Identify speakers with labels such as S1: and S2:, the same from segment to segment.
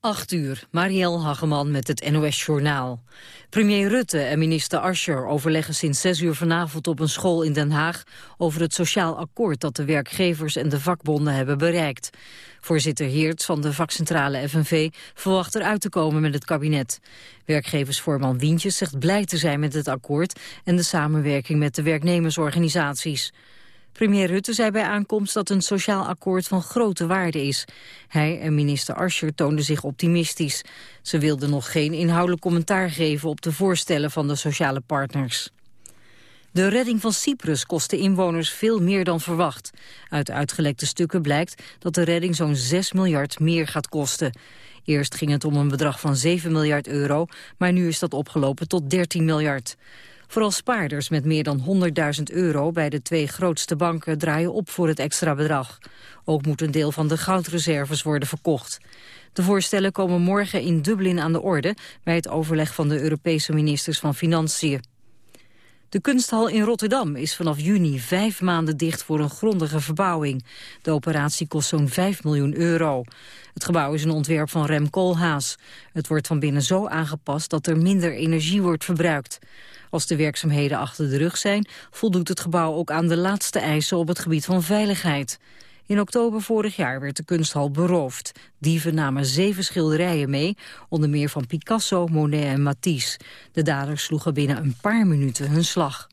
S1: 8 uur, Marielle Hageman met het NOS Journaal. Premier Rutte en minister Ascher overleggen sinds 6 uur vanavond op een school in Den Haag... over het sociaal akkoord dat de werkgevers en de vakbonden hebben bereikt. Voorzitter Heerts van de vakcentrale FNV verwacht eruit te komen met het kabinet. Werkgeversvoorman Wientjes zegt blij te zijn met het akkoord... en de samenwerking met de werknemersorganisaties. Premier Rutte zei bij aankomst dat een sociaal akkoord van grote waarde is. Hij en minister Ascher toonden zich optimistisch. Ze wilden nog geen inhoudelijk commentaar geven op de voorstellen van de sociale partners. De redding van Cyprus kostte inwoners veel meer dan verwacht. Uit uitgelekte stukken blijkt dat de redding zo'n 6 miljard meer gaat kosten. Eerst ging het om een bedrag van 7 miljard euro, maar nu is dat opgelopen tot 13 miljard. Vooral spaarders met meer dan 100.000 euro bij de twee grootste banken draaien op voor het extra bedrag. Ook moet een deel van de goudreserves worden verkocht. De voorstellen komen morgen in Dublin aan de orde bij het overleg van de Europese ministers van Financiën. De kunsthal in Rotterdam is vanaf juni vijf maanden dicht voor een grondige verbouwing. De operatie kost zo'n 5 miljoen euro. Het gebouw is een ontwerp van Rem Koolhaas. Het wordt van binnen zo aangepast dat er minder energie wordt verbruikt. Als de werkzaamheden achter de rug zijn, voldoet het gebouw ook aan de laatste eisen op het gebied van veiligheid. In oktober vorig jaar werd de kunsthal beroofd. Dieven namen zeven schilderijen mee, onder meer van Picasso, Monet en Matisse. De daders sloegen binnen een paar minuten hun slag.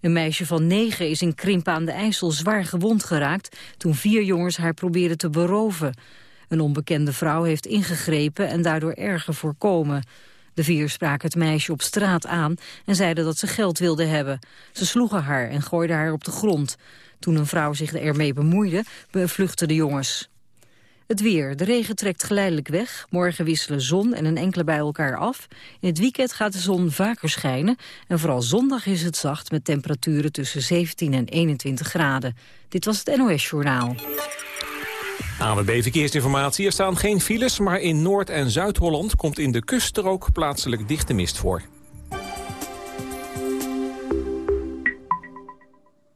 S1: Een meisje van negen is in Krimp aan de IJssel zwaar gewond geraakt... toen vier jongens haar probeerden te beroven. Een onbekende vrouw heeft ingegrepen en daardoor erger voorkomen. De vier spraken het meisje op straat aan en zeiden dat ze geld wilden hebben. Ze sloegen haar en gooiden haar op de grond. Toen een vrouw zich ermee bemoeide, vluchtten de jongens. Het weer. De regen trekt geleidelijk weg. Morgen wisselen zon en een enkele bij elkaar af. In het weekend gaat de zon vaker schijnen. En vooral zondag is het zacht met temperaturen tussen 17 en 21 graden. Dit was het NOS Journaal.
S2: ANWB Verkeersinformatie. Er staan geen files, maar in Noord- en Zuid-Holland... komt in de kuststrook plaatselijk dichte mist voor.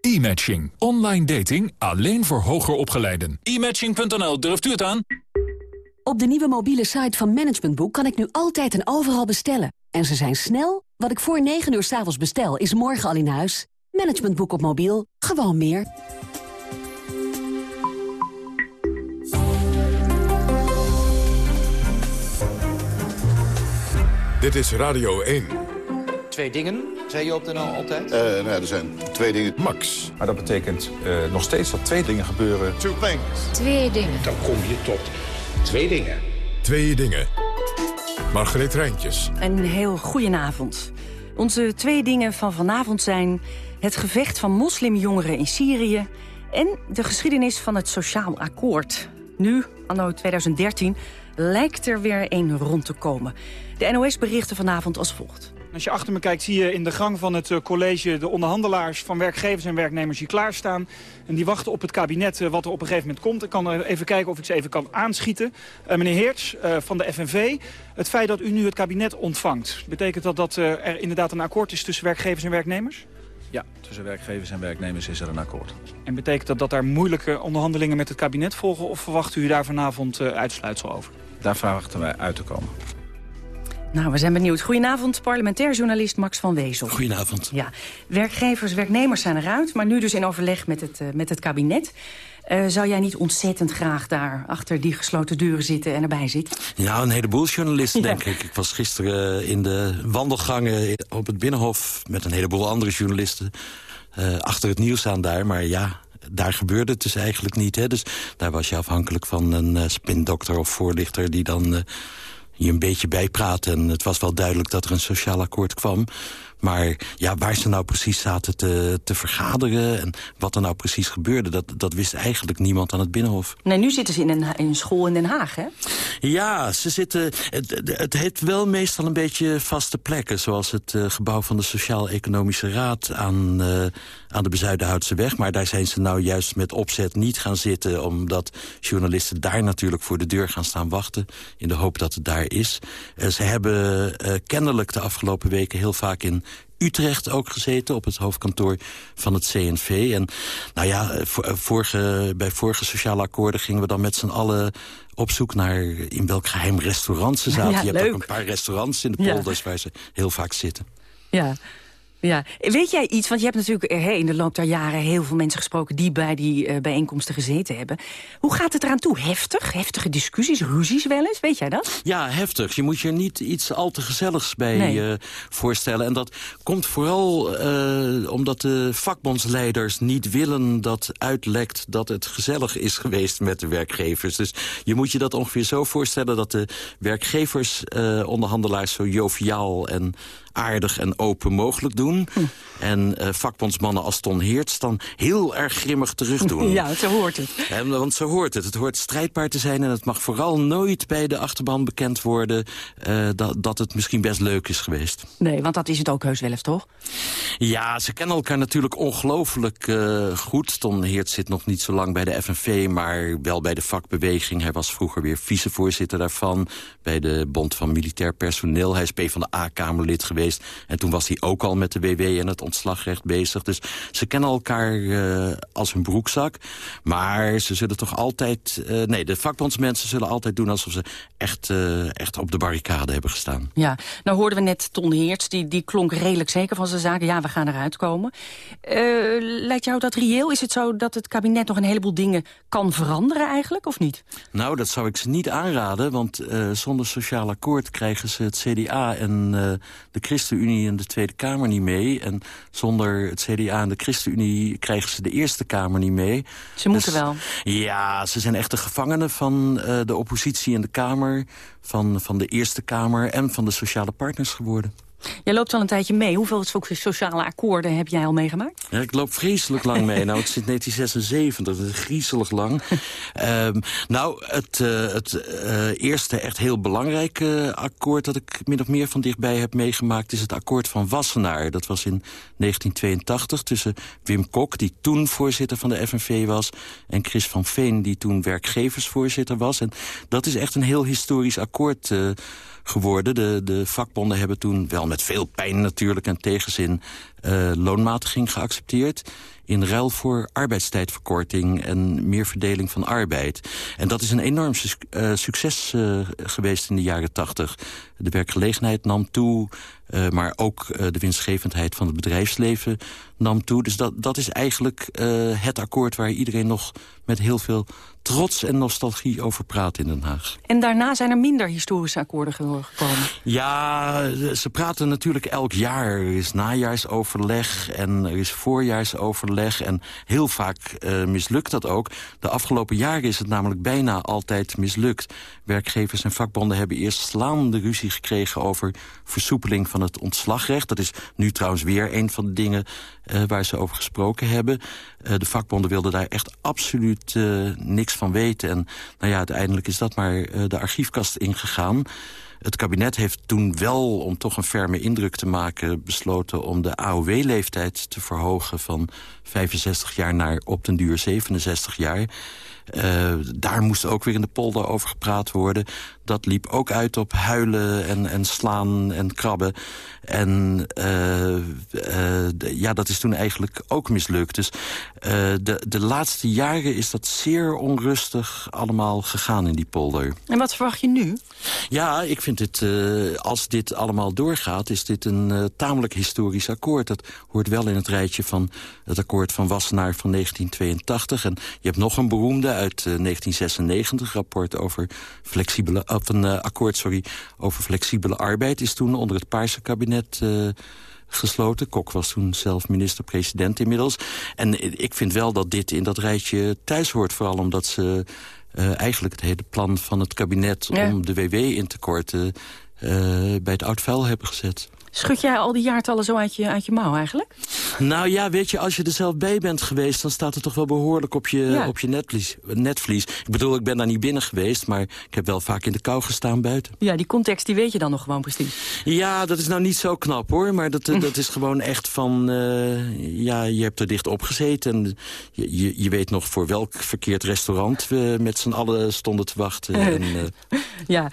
S3: E-matching. Online dating alleen voor hoger opgeleiden.
S4: E-matching.nl, durft u het aan?
S5: Op de nieuwe mobiele site van Managementboek kan ik nu altijd en overal bestellen. En ze zijn snel. Wat ik voor 9 uur s avonds bestel, is morgen al in huis. Managementboek op mobiel. Gewoon meer.
S3: Dit is Radio 1.
S6: Twee dingen, zei je op de NL altijd?
S7: Uh, nou ja, er zijn twee dingen.
S3: Max.
S8: Maar dat betekent uh, nog steeds dat twee dingen gebeuren.
S7: Two things.
S9: Twee dingen.
S10: Dan kom je tot twee dingen.
S3: Twee dingen. Margreet Rijntjes.
S11: Een heel goedenavond. Onze twee dingen van vanavond zijn... het gevecht van moslimjongeren in Syrië... en de geschiedenis van het Sociaal Akkoord. Nu, anno 2013, lijkt er weer een rond te komen. De NOS berichten vanavond als volgt.
S12: Als je achter me kijkt zie je in de gang van het college de onderhandelaars van werkgevers en werknemers hier klaarstaan. En die wachten op het kabinet wat er op een gegeven moment komt. Ik kan even kijken of ik ze even kan aanschieten. Uh, meneer Heerts uh, van de FNV, het feit dat u nu het kabinet ontvangt, betekent dat dat uh, er inderdaad een akkoord is tussen werkgevers en werknemers?
S8: Ja, tussen werkgevers en werknemers is er een akkoord.
S12: En betekent dat dat daar moeilijke onderhandelingen met het kabinet volgen of verwacht u daar vanavond uitsluitsel over?
S8: Daar verwachten wij uit te komen.
S11: Nou, we zijn benieuwd. Goedenavond, parlementair journalist Max van Wezel.
S13: Goedenavond.
S11: Ja, werkgevers, werknemers zijn eruit, maar nu dus in overleg met het, uh, met het kabinet. Uh, zou jij niet ontzettend graag daar achter die gesloten deuren zitten en erbij zitten?
S9: Ja, een heleboel journalisten, denk ik. Ik was gisteren in de wandelgangen op het Binnenhof... met een heleboel andere journalisten uh, achter het nieuws aan daar. Maar ja, daar gebeurde het dus eigenlijk niet. Hè? Dus daar was je afhankelijk van een uh, spindokter of voorlichter... die dan je een beetje bijpraat. En het was wel duidelijk dat er een sociaal akkoord kwam. Maar ja, waar ze nou precies zaten te, te vergaderen... en wat er nou precies gebeurde, dat, dat wist eigenlijk niemand aan het Binnenhof.
S11: Nee, nu zitten ze in een, in een school in Den Haag, hè?
S9: Ja, ze zitten... Het, het heeft wel meestal een beetje vaste plekken... zoals het uh, gebouw van de Sociaal-Economische Raad aan, uh, aan de Bezuidenhoutse weg. Maar daar zijn ze nou juist met opzet niet gaan zitten... omdat journalisten daar natuurlijk voor de deur gaan staan wachten... in de hoop dat het daar is. Uh, ze hebben kennelijk de afgelopen weken heel vaak in Utrecht ook gezeten, op het hoofdkantoor van het CNV. En nou ja, vorige, bij vorige sociale akkoorden gingen we dan met z'n allen op zoek naar in welk geheim restaurant ze zaten.
S11: Ja,
S9: Je
S11: leuk.
S9: hebt ook een paar restaurants in de polders waar ze heel vaak zitten.
S11: Ja, ja. Weet jij iets, want je hebt natuurlijk hey, in de loop der jaren... heel veel mensen gesproken die bij die uh, bijeenkomsten gezeten hebben. Hoe gaat het eraan toe? Heftig? Heftige discussies, ruzies wel eens? Weet jij dat?
S9: Ja, heftig. Je moet je niet iets al te gezelligs bij
S11: Nee.
S9: uh, voorstellen. En dat komt vooral uh, omdat de vakbondsleiders niet willen dat uitlekt... dat het gezellig is geweest met de werkgevers. Dus je moet je dat ongeveer zo voorstellen... dat de werkgeversonderhandelaars zo joviaal en aardig en open mogelijk doen.
S11: Hm.
S9: En uh, vakbondsmannen als Ton Heerts dan heel erg grimmig terug doen.
S11: Ja, zo hoort het.
S9: En, want zo hoort het. Het hoort strijdbaar te zijn en het mag vooral nooit bij de achterban bekend worden... Uh, dat, dat het misschien best leuk is geweest.
S11: Nee, want dat is het ook heus wel eens, toch?
S9: Ja, ze kennen elkaar natuurlijk ongelooflijk uh, goed. Ton Heerts zit nog niet zo lang bij de FNV, maar wel bij de vakbeweging. Hij was vroeger weer vicevoorzitter daarvan... bij de Bond van Militair Personeel. Hij is P van de A-Kamerlid geweest. En toen was hij ook al met de WW en het ontslagrecht bezig. Dus ze kennen elkaar uh, als hun broekzak. Maar ze zullen toch altijd... Uh, nee, de vakbondsmensen zullen altijd doen alsof ze echt, uh, echt op de barricade hebben gestaan.
S11: Ja, nou hoorden we net Ton Heerts, die, die klonk redelijk zeker van zijn zaken. Ja, we gaan eruit komen. lijkt jou dat reëel? Is het zo dat het kabinet nog een heleboel dingen kan veranderen eigenlijk, of niet?
S9: Nou, dat zou ik ze niet aanraden, want zonder sociaal akkoord krijgen ze het CDA en de ChristenUnie in de Tweede Kamer niet mee. En zonder het CDA en de ChristenUnie krijgen ze de Eerste Kamer niet mee.
S11: Ze moeten
S9: dus,
S11: wel.
S9: Ja, ze zijn echt de gevangenen van uh, de oppositie in de Kamer... Van, van de Eerste Kamer en van de sociale partners geworden.
S11: Jij loopt al een tijdje mee. Hoeveel sociale akkoorden heb jij al meegemaakt?
S9: Ja, ik loop vreselijk lang mee. nou, het zit 1976, dat is griezelig lang. um, nou, het, uh, het uh, eerste echt heel belangrijke akkoord... dat ik min of meer van dichtbij heb meegemaakt... is het akkoord van Wassenaar. Dat was in 1982 tussen Wim Kok, die toen voorzitter van de FNV was... en Chris van Veen, die toen werkgeversvoorzitter was. En dat is echt een heel historisch akkoord... Uh, geworden. De, de vakbonden hebben toen, wel met veel pijn natuurlijk en tegenzin... Uh, loonmatiging geaccepteerd in ruil voor arbeidstijdverkorting en meer verdeling van arbeid. En dat is een enorm uh, succes uh, geweest in de jaren tachtig. De werkgelegenheid nam toe, uh, maar ook de winstgevendheid van het bedrijfsleven nam toe. Dus dat, dat is eigenlijk het akkoord waar iedereen nog met heel veel trots en nostalgie over praat in Den Haag.
S11: En daarna zijn er minder historische akkoorden gekomen?
S9: Ja, ze praten natuurlijk elk jaar. Er is najaarsoverleg en er is voorjaarsoverleg. En heel vaak uh, mislukt dat ook. De afgelopen jaren is het namelijk bijna altijd mislukt. Werkgevers en vakbonden hebben eerst slaande ruzie gekregen... over versoepeling van het ontslagrecht. Dat is nu trouwens weer een van de dingen uh, waar ze over gesproken hebben. Uh, de vakbonden wilden daar echt absoluut uh, niks van weten. En nou ja, uiteindelijk is dat maar de archiefkast ingegaan. Het kabinet heeft toen wel, om toch een ferme indruk te maken... besloten om de AOW-leeftijd te verhogen van 65 jaar naar op den duur 67 jaar... Daar moest ook weer in de polder over gepraat worden. Dat liep ook uit op huilen en, en slaan en krabben. En uh, uh, ja, dat is toen eigenlijk ook mislukt. Dus uh, de, de laatste jaren is dat zeer onrustig allemaal gegaan in die polder.
S11: En wat verwacht je nu?
S9: Ja, ik vind het, als dit allemaal doorgaat... is dit een tamelijk historisch akkoord. Dat hoort wel in het rijtje van het akkoord van Wassenaar van 1982. En je hebt nog een beroemde uit 1996, rapport over flexibele... of een akkoord, sorry, over flexibele arbeid... is toen onder het Paarse kabinet uh, gesloten. Kok was toen zelf minister-president inmiddels. En ik vind wel dat dit in dat rijtje thuis hoort. Vooral omdat ze uh, eigenlijk het hele plan van het kabinet... Ja. om de WW in te korten uh, bij het oud vuil hebben gezet.
S11: Schud jij al die jaartallen zo uit je, uit je mouw eigenlijk?
S9: Nou ja, weet je, als je er zelf bij bent geweest... dan staat het toch wel behoorlijk op je, ja. op je netvlies, netvlies. Ik bedoel, ik ben daar niet binnen geweest... maar ik heb wel vaak in de kou gestaan buiten.
S11: Ja, die context die weet je dan nog gewoon precies.
S9: Ja, dat is nou niet zo knap hoor. Maar dat, dat is gewoon echt van... Uh, ja, je hebt er dicht op gezeten. En je, je, je weet nog voor welk verkeerd restaurant... we met z'n allen stonden te wachten. en, uh...
S11: ja,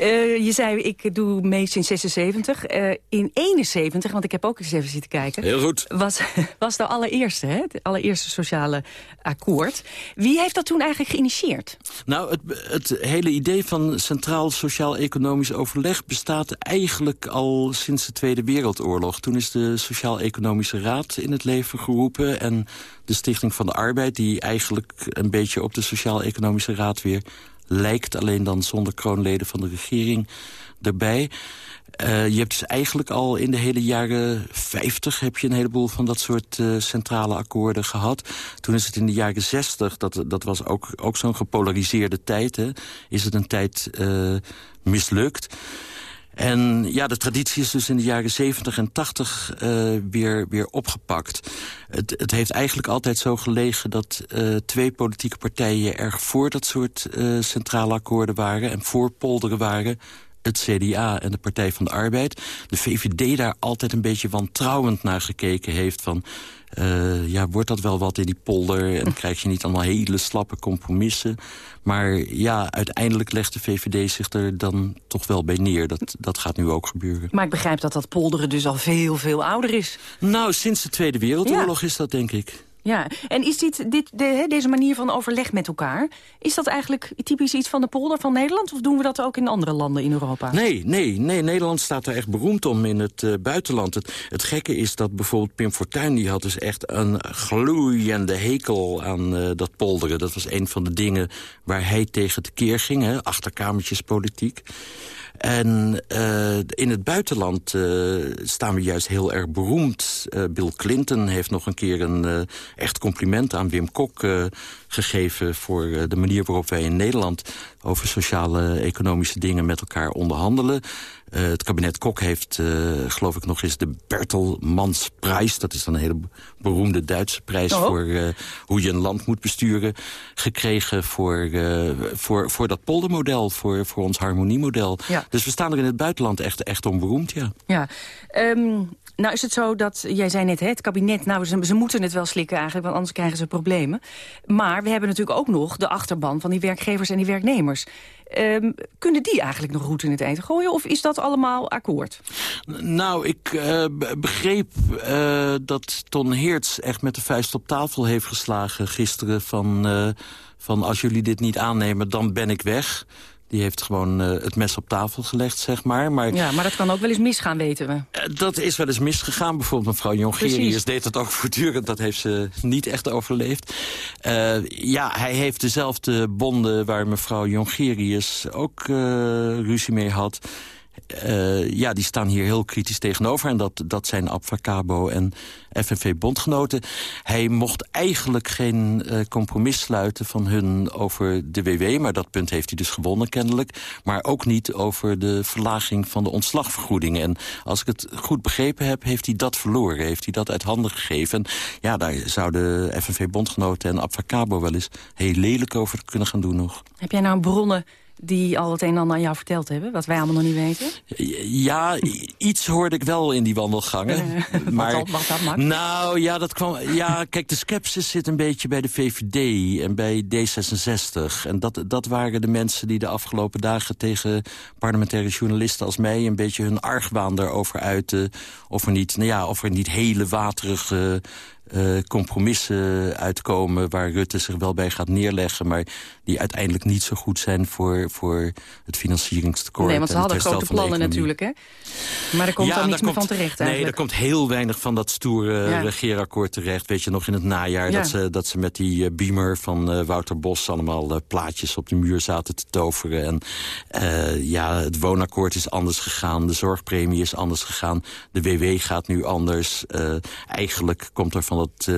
S11: uh, je zei ik doe mee sinds 76 in 71, want ik heb ook eens even zitten kijken...
S9: Heel goed.
S11: Was, was de allereerste, hè? Het allereerste sociale akkoord. Wie heeft dat toen eigenlijk geïnitieerd?
S9: Nou, het, het hele idee van centraal sociaal-economisch overleg... bestaat eigenlijk al sinds de Tweede Wereldoorlog. Toen is de Sociaal-Economische Raad in het leven geroepen... en de Stichting van de Arbeid, die eigenlijk een beetje op de Sociaal-Economische Raad weer lijkt... alleen dan zonder kroonleden van de regering erbij... Uh, je hebt dus eigenlijk al in de hele jaren 50 heb je een heleboel van dat soort uh, centrale akkoorden gehad. Toen is het in de jaren 60, dat, dat was ook, ook zo'n gepolariseerde tijd, hè, is het een tijd uh, mislukt. En ja, de traditie is dus in de jaren 70 en 80 uh, weer, weer opgepakt. Het, het heeft eigenlijk altijd zo gelegen dat twee politieke partijen... erg voor dat soort centrale akkoorden waren en voor polderen waren het CDA en de Partij van de Arbeid. De VVD daar altijd een beetje wantrouwend naar gekeken heeft van... Uh, ja, wordt dat wel wat in die polder? En krijg je niet allemaal hele slappe compromissen? Maar ja, uiteindelijk legt de VVD zich er dan toch wel bij neer. Dat, dat gaat nu ook gebeuren.
S11: Maar ik begrijp dat dat polderen dus al veel, veel ouder is.
S9: Nou, sinds de Tweede Wereldoorlog ja. is dat, denk ik.
S11: Ja, en is dit, dit, de, deze manier van overleg met elkaar... is dat eigenlijk typisch iets van de polder van Nederland... of doen we dat ook in andere landen in Europa?
S9: Nee, nee, nee Nederland staat er echt beroemd om in het uh, buitenland. Het, gekke is dat bijvoorbeeld Pim Fortuyn... die had dus echt een gloeiende hekel aan uh, dat polderen. Dat was een van de dingen waar hij tegen tekeer ging, hè, achterkamertjespolitiek. En uh, in het buitenland uh, staan we juist heel erg beroemd. Uh, Bill Clinton heeft nog een keer een echt compliment aan Wim Kok gegeven... voor de manier waarop wij in Nederland over sociale economische dingen met elkaar onderhandelen. Uh, het kabinet Kok heeft, uh, geloof ik, nog eens de Bertelmansprijs... dat is dan een hele beroemde Duitse prijs... Oh. voor uh, hoe je een land moet besturen... gekregen voor, voor, voor dat poldermodel, voor, voor ons harmoniemodel. Ja. Dus we staan er in het buitenland echt, echt om beroemd, ja.
S11: ja. Um, nou is het zo dat, jij zei net, het kabinet... nou, ze, moeten het wel slikken eigenlijk, want anders krijgen ze problemen. Maar we hebben natuurlijk ook nog de achterban van die werkgevers en die werknemers. Um, kunnen die eigenlijk nog goed in het eten gooien? Of is dat allemaal akkoord?
S9: Nou, ik uh, begreep uh, dat Ton Heerts echt met de vuist op tafel heeft geslagen gisteren... van, uh, van als jullie dit niet aannemen, dan ben ik weg. Die heeft gewoon uh, het mes op tafel gelegd, zeg maar. maar.
S11: Ja, maar dat kan ook wel eens misgaan, weten we.
S9: Uh, dat is wel eens misgegaan. Bijvoorbeeld mevrouw Jongerius deed dat ook voortdurend. Dat heeft ze niet echt overleefd. Uh, ja, hij heeft dezelfde bonden waar mevrouw Jongerius ook ruzie mee had... Uh, ja, die staan hier heel kritisch tegenover. En dat, dat zijn Abfacabo en FNV-bondgenoten. Hij mocht eigenlijk geen uh, compromis sluiten van hun over de WW. Maar dat punt heeft hij dus gewonnen kennelijk. Maar ook niet over de verlaging van de ontslagvergoedingen. En als ik het goed begrepen heb, heeft hij dat verloren. Heeft hij dat uit handen gegeven. En ja, daar zouden FNV-bondgenoten en Abfacabo wel eens heel lelijk over kunnen gaan doen nog.
S11: Heb jij nou bronnen die al het een en ander aan jou verteld hebben... wat wij allemaal nog niet weten?
S9: Ja, iets hoorde ik wel in die wandelgangen.
S11: maar, wat, wat dat?
S9: Nou, ja, dat kwam, ja, kijk, de sceptisch zit een beetje bij de VVD en bij D66. En dat, dat waren de mensen die de afgelopen dagen tegen parlementaire journalisten als mij... een beetje hun argwaan daarover uiten. Of er niet, nou ja, of er niet hele waterige uh, compromissen uitkomen... waar Rutte zich wel bij gaat neerleggen... maar die uiteindelijk niet zo goed zijn voor, voor het financieringstekort.
S11: Nee, want ze hadden grote plannen natuurlijk, hè? Maar er komt ja, dan niets meer van terecht eigenlijk.
S9: Nee, er komt heel weinig van dat stoere ja. regeerakkoord terecht. Weet je, nog in het najaar ja. dat, ze, dat ze met die uh, beamer van uh, Wouter Bos... allemaal plaatjes op de muur zaten te toveren. En ja, het woonakkoord is anders gegaan. De zorgpremie is anders gegaan. De WW gaat nu anders. eigenlijk komt er van dat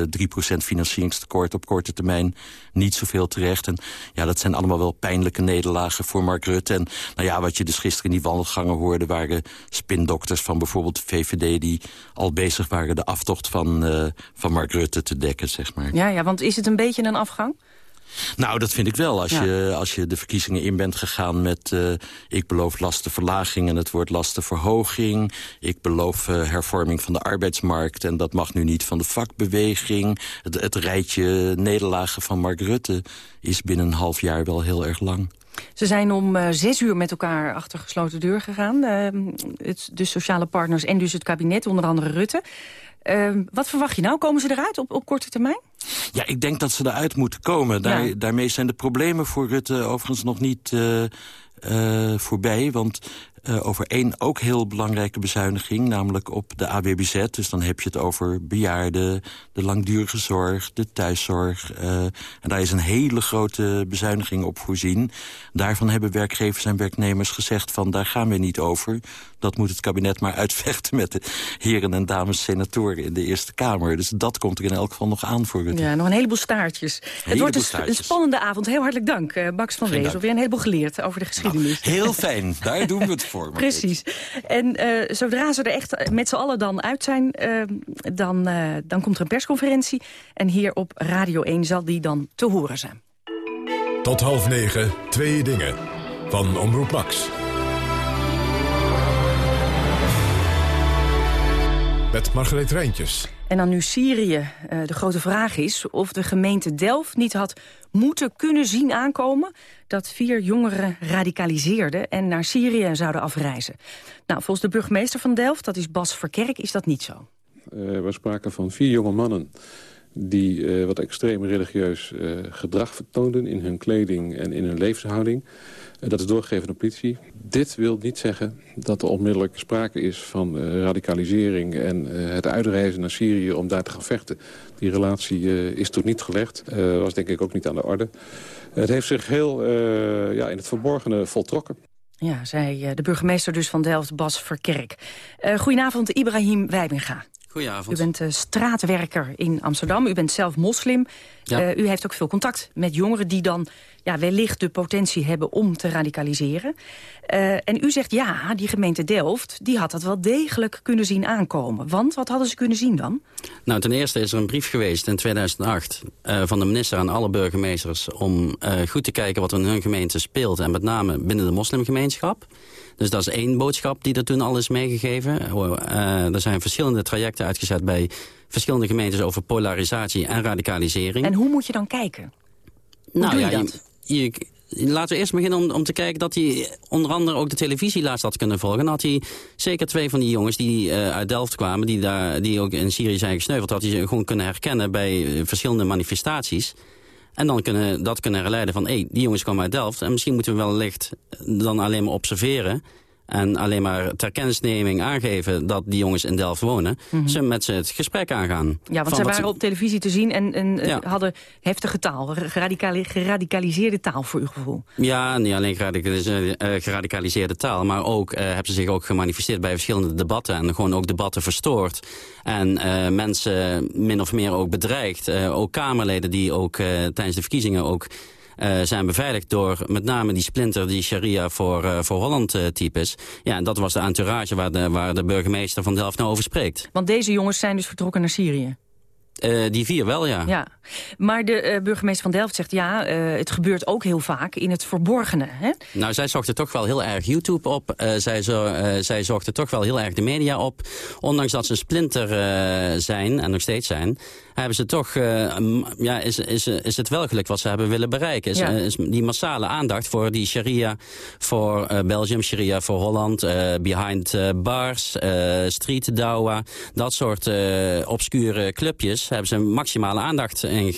S9: 3% financieringstekort op korte termijn niet zoveel terecht. En ja, dat zijn allemaal wel pijnlijke nederlagen voor Mark Rutte. En nou ja, wat je dus gisteren in die wandelgangen hoorde... waren spindokters van bijvoorbeeld de VVD... die al bezig waren de aftocht van, uh, van Mark Rutte te dekken, zeg maar.
S11: Ja, ja, want is het een beetje een afgang?
S9: Nou, dat vind ik wel. Als, ja. je, als je de verkiezingen in bent gegaan met... Uh, ik beloof lastenverlaging en het wordt lastenverhoging. Ik beloof uh, hervorming van de arbeidsmarkt... en dat mag nu niet van de vakbeweging. Het, het rijtje nederlagen van Mark Rutte is binnen een half jaar wel heel erg lang.
S11: Ze zijn om uh, zes uur met elkaar achter gesloten deur gegaan. Uh, het, de sociale partners en dus het kabinet, onder andere Rutte. Uh, wat verwacht je nou? Komen ze eruit op, op korte termijn?
S9: Ja, ik denk dat ze eruit moeten komen. Daar, ja. Daarmee zijn de problemen voor Rutte overigens nog niet uh, uh, voorbij. Want uh, over één ook heel belangrijke bezuiniging, namelijk op de AWBZ. Dus dan heb je het over bejaarden, de langdurige zorg, de thuiszorg. Uh, en daar is een hele grote bezuiniging op voorzien. Daarvan hebben werkgevers en werknemers gezegd van daar gaan we niet over. Dat moet het kabinet maar uitvechten met de heren en dames senatoren in de Eerste Kamer. Dus dat komt er in elk geval nog aan voor het.
S11: Ja, nog een heleboel staartjes. Het wordt een, staartjes. een spannende avond. Heel hartelijk dank, uh, Max van Wezel. Weer een heleboel geleerd over de geschiedenis.
S9: Nou, heel fijn, daar doen we het voor.
S11: Precies. En uh, zodra ze er echt met z'n allen dan uit zijn, uh, dan, uh, dan komt er een persconferentie. En hier op Radio 1 zal die dan te horen zijn.
S3: Tot half negen, twee dingen. Van Omroep Max. Met Margreet Rijntjes.
S11: En dan nu Syrië. Uh, de grote vraag is of de gemeente Delft niet had moeten kunnen zien aankomen... dat vier jongeren radicaliseerden en naar Syrië zouden afreizen. Nou, volgens de burgemeester van Delft, dat is Bas Verkerk, is dat niet zo.
S13: Uh, we spraken van vier jonge mannen die uh, wat extreem religieus gedrag vertoonden... in hun kleding en in hun levenshouding... Dat is doorgegeven de politie. Dit wil niet zeggen dat er onmiddellijk sprake is van radicalisering... en het uitreizen naar Syrië om daar te gaan vechten. Die relatie is toen niet gelegd. was denk ik ook niet aan de orde. Het heeft zich heel ja, in het verborgene voltrokken.
S11: Ja, zei de burgemeester dus van Delft, Bas Verkerk. goedenavond, Ibrahim Wijbinga.
S14: Goedenavond.
S11: U bent uh, straatwerker in Amsterdam. U bent zelf moslim. Ja. Uh, u heeft ook veel contact met jongeren die dan ja, wellicht de potentie hebben om te radicaliseren. Uh, en u zegt ja, die gemeente Delft die had dat wel degelijk kunnen zien aankomen. Want wat hadden ze kunnen zien dan?
S14: Nou, ten eerste is er een brief geweest in 2008 van de minister aan alle burgemeesters... om goed te kijken wat er in hun gemeente speelt. En met name binnen de moslimgemeenschap. Dus dat is één boodschap die er toen al is meegegeven. Uh, er zijn verschillende trajecten uitgezet bij verschillende gemeentes over polarisatie en radicalisering.
S11: En hoe moet je dan kijken? Hoe nou, ja, je,
S14: je, laten we eerst beginnen om, om te kijken dat hij onder andere ook de televisielaars had kunnen volgen. Dan had hij zeker twee van die jongens die uh, uit Delft kwamen, die, daar, die ook in Syrië zijn gesneuveld, had hij ze gewoon kunnen herkennen bij verschillende manifestaties. En dan kunnen, dat kunnen herleiden van, hé, hey, die jongens komen uit Delft. En misschien moeten we wel licht dan alleen maar observeren. En alleen maar ter kennisneming aangeven dat die jongens in Delft wonen. Mm -hmm. Ze met ze het gesprek aangaan.
S11: Ja, want ze waren op televisie te zien en, en ja. hadden heftige taal. Geradicali geradicaliseerde taal voor uw gevoel.
S14: Ja, niet alleen geradicaliseerde, uh, geradicaliseerde taal. Maar ook hebben ze zich ook gemanifesteerd bij verschillende debatten. En gewoon ook debatten verstoord. En mensen min of meer ook bedreigd. ook Kamerleden die ook tijdens de verkiezingen ook uh, zijn beveiligd door met name die splinter die Sharia voor, uh, voor Holland uh, type is. Ja, en dat was de entourage waar de, waar de burgemeester van Delft nou over spreekt.
S11: Want deze jongens zijn dus vertrokken naar Syrië?
S14: Uh, die vier wel, ja.
S11: ja. Maar de uh, burgemeester van Delft zegt... ja, uh, het gebeurt ook heel vaak in het verborgene. Hè?
S14: Nou, zij zochten toch wel heel erg YouTube op. zij, zo, zij zochten toch wel heel erg de media op. Ondanks dat ze een splinter zijn, en nog steeds zijn... hebben ze toch... ja, is, is, is het wel gelukt wat ze hebben willen bereiken. Is,
S11: ja.
S14: is die massale aandacht voor die sharia... voor Belgium, sharia voor Holland... behind bars, street dawa... dat soort obscure clubjes hebben ze maximale aandacht in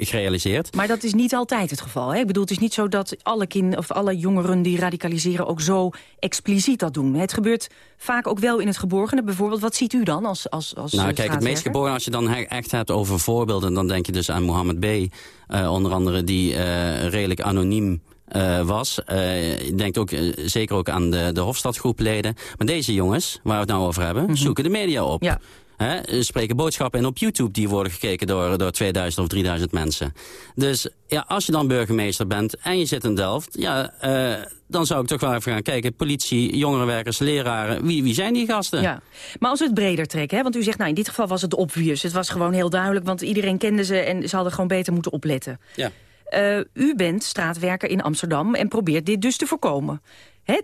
S14: gerealiseerd.
S11: Maar dat is niet altijd het geval. Hè? Ik bedoel, het is niet zo dat alle, kind, of alle jongeren die radicaliseren ook zo expliciet dat doen. Het gebeurt vaak ook wel in het geborgene. Bijvoorbeeld, wat ziet u dan als, als, als
S14: Nou, kijk, het meest geborgen, als je dan echt hebt over voorbeelden... dan denk je dus aan Mohammed B. Uh, onder andere, die uh, redelijk anoniem uh, was. Uh, je denkt ook, uh, zeker ook aan de, de Hofstadgroepleden. Maar deze jongens, waar we het nou over hebben, mm -hmm. zoeken de media op.
S11: Ja.
S14: He, spreken boodschappen in op YouTube die worden gekeken door, door 2000 of 3000 mensen. Dus ja, als je dan burgemeester bent en je zit in Delft... Ja, dan zou ik toch wel even gaan kijken. Politie, jongerenwerkers, leraren. Wie, wie zijn die gasten?
S11: Ja. Maar als we het breder trekken, hè, want u zegt... nou, in dit geval was het obvious. Het was gewoon heel duidelijk, want iedereen kende ze... en ze hadden gewoon beter moeten opletten.
S14: Ja.
S11: Uh, u bent straatwerker in Amsterdam en probeert dit dus te voorkomen.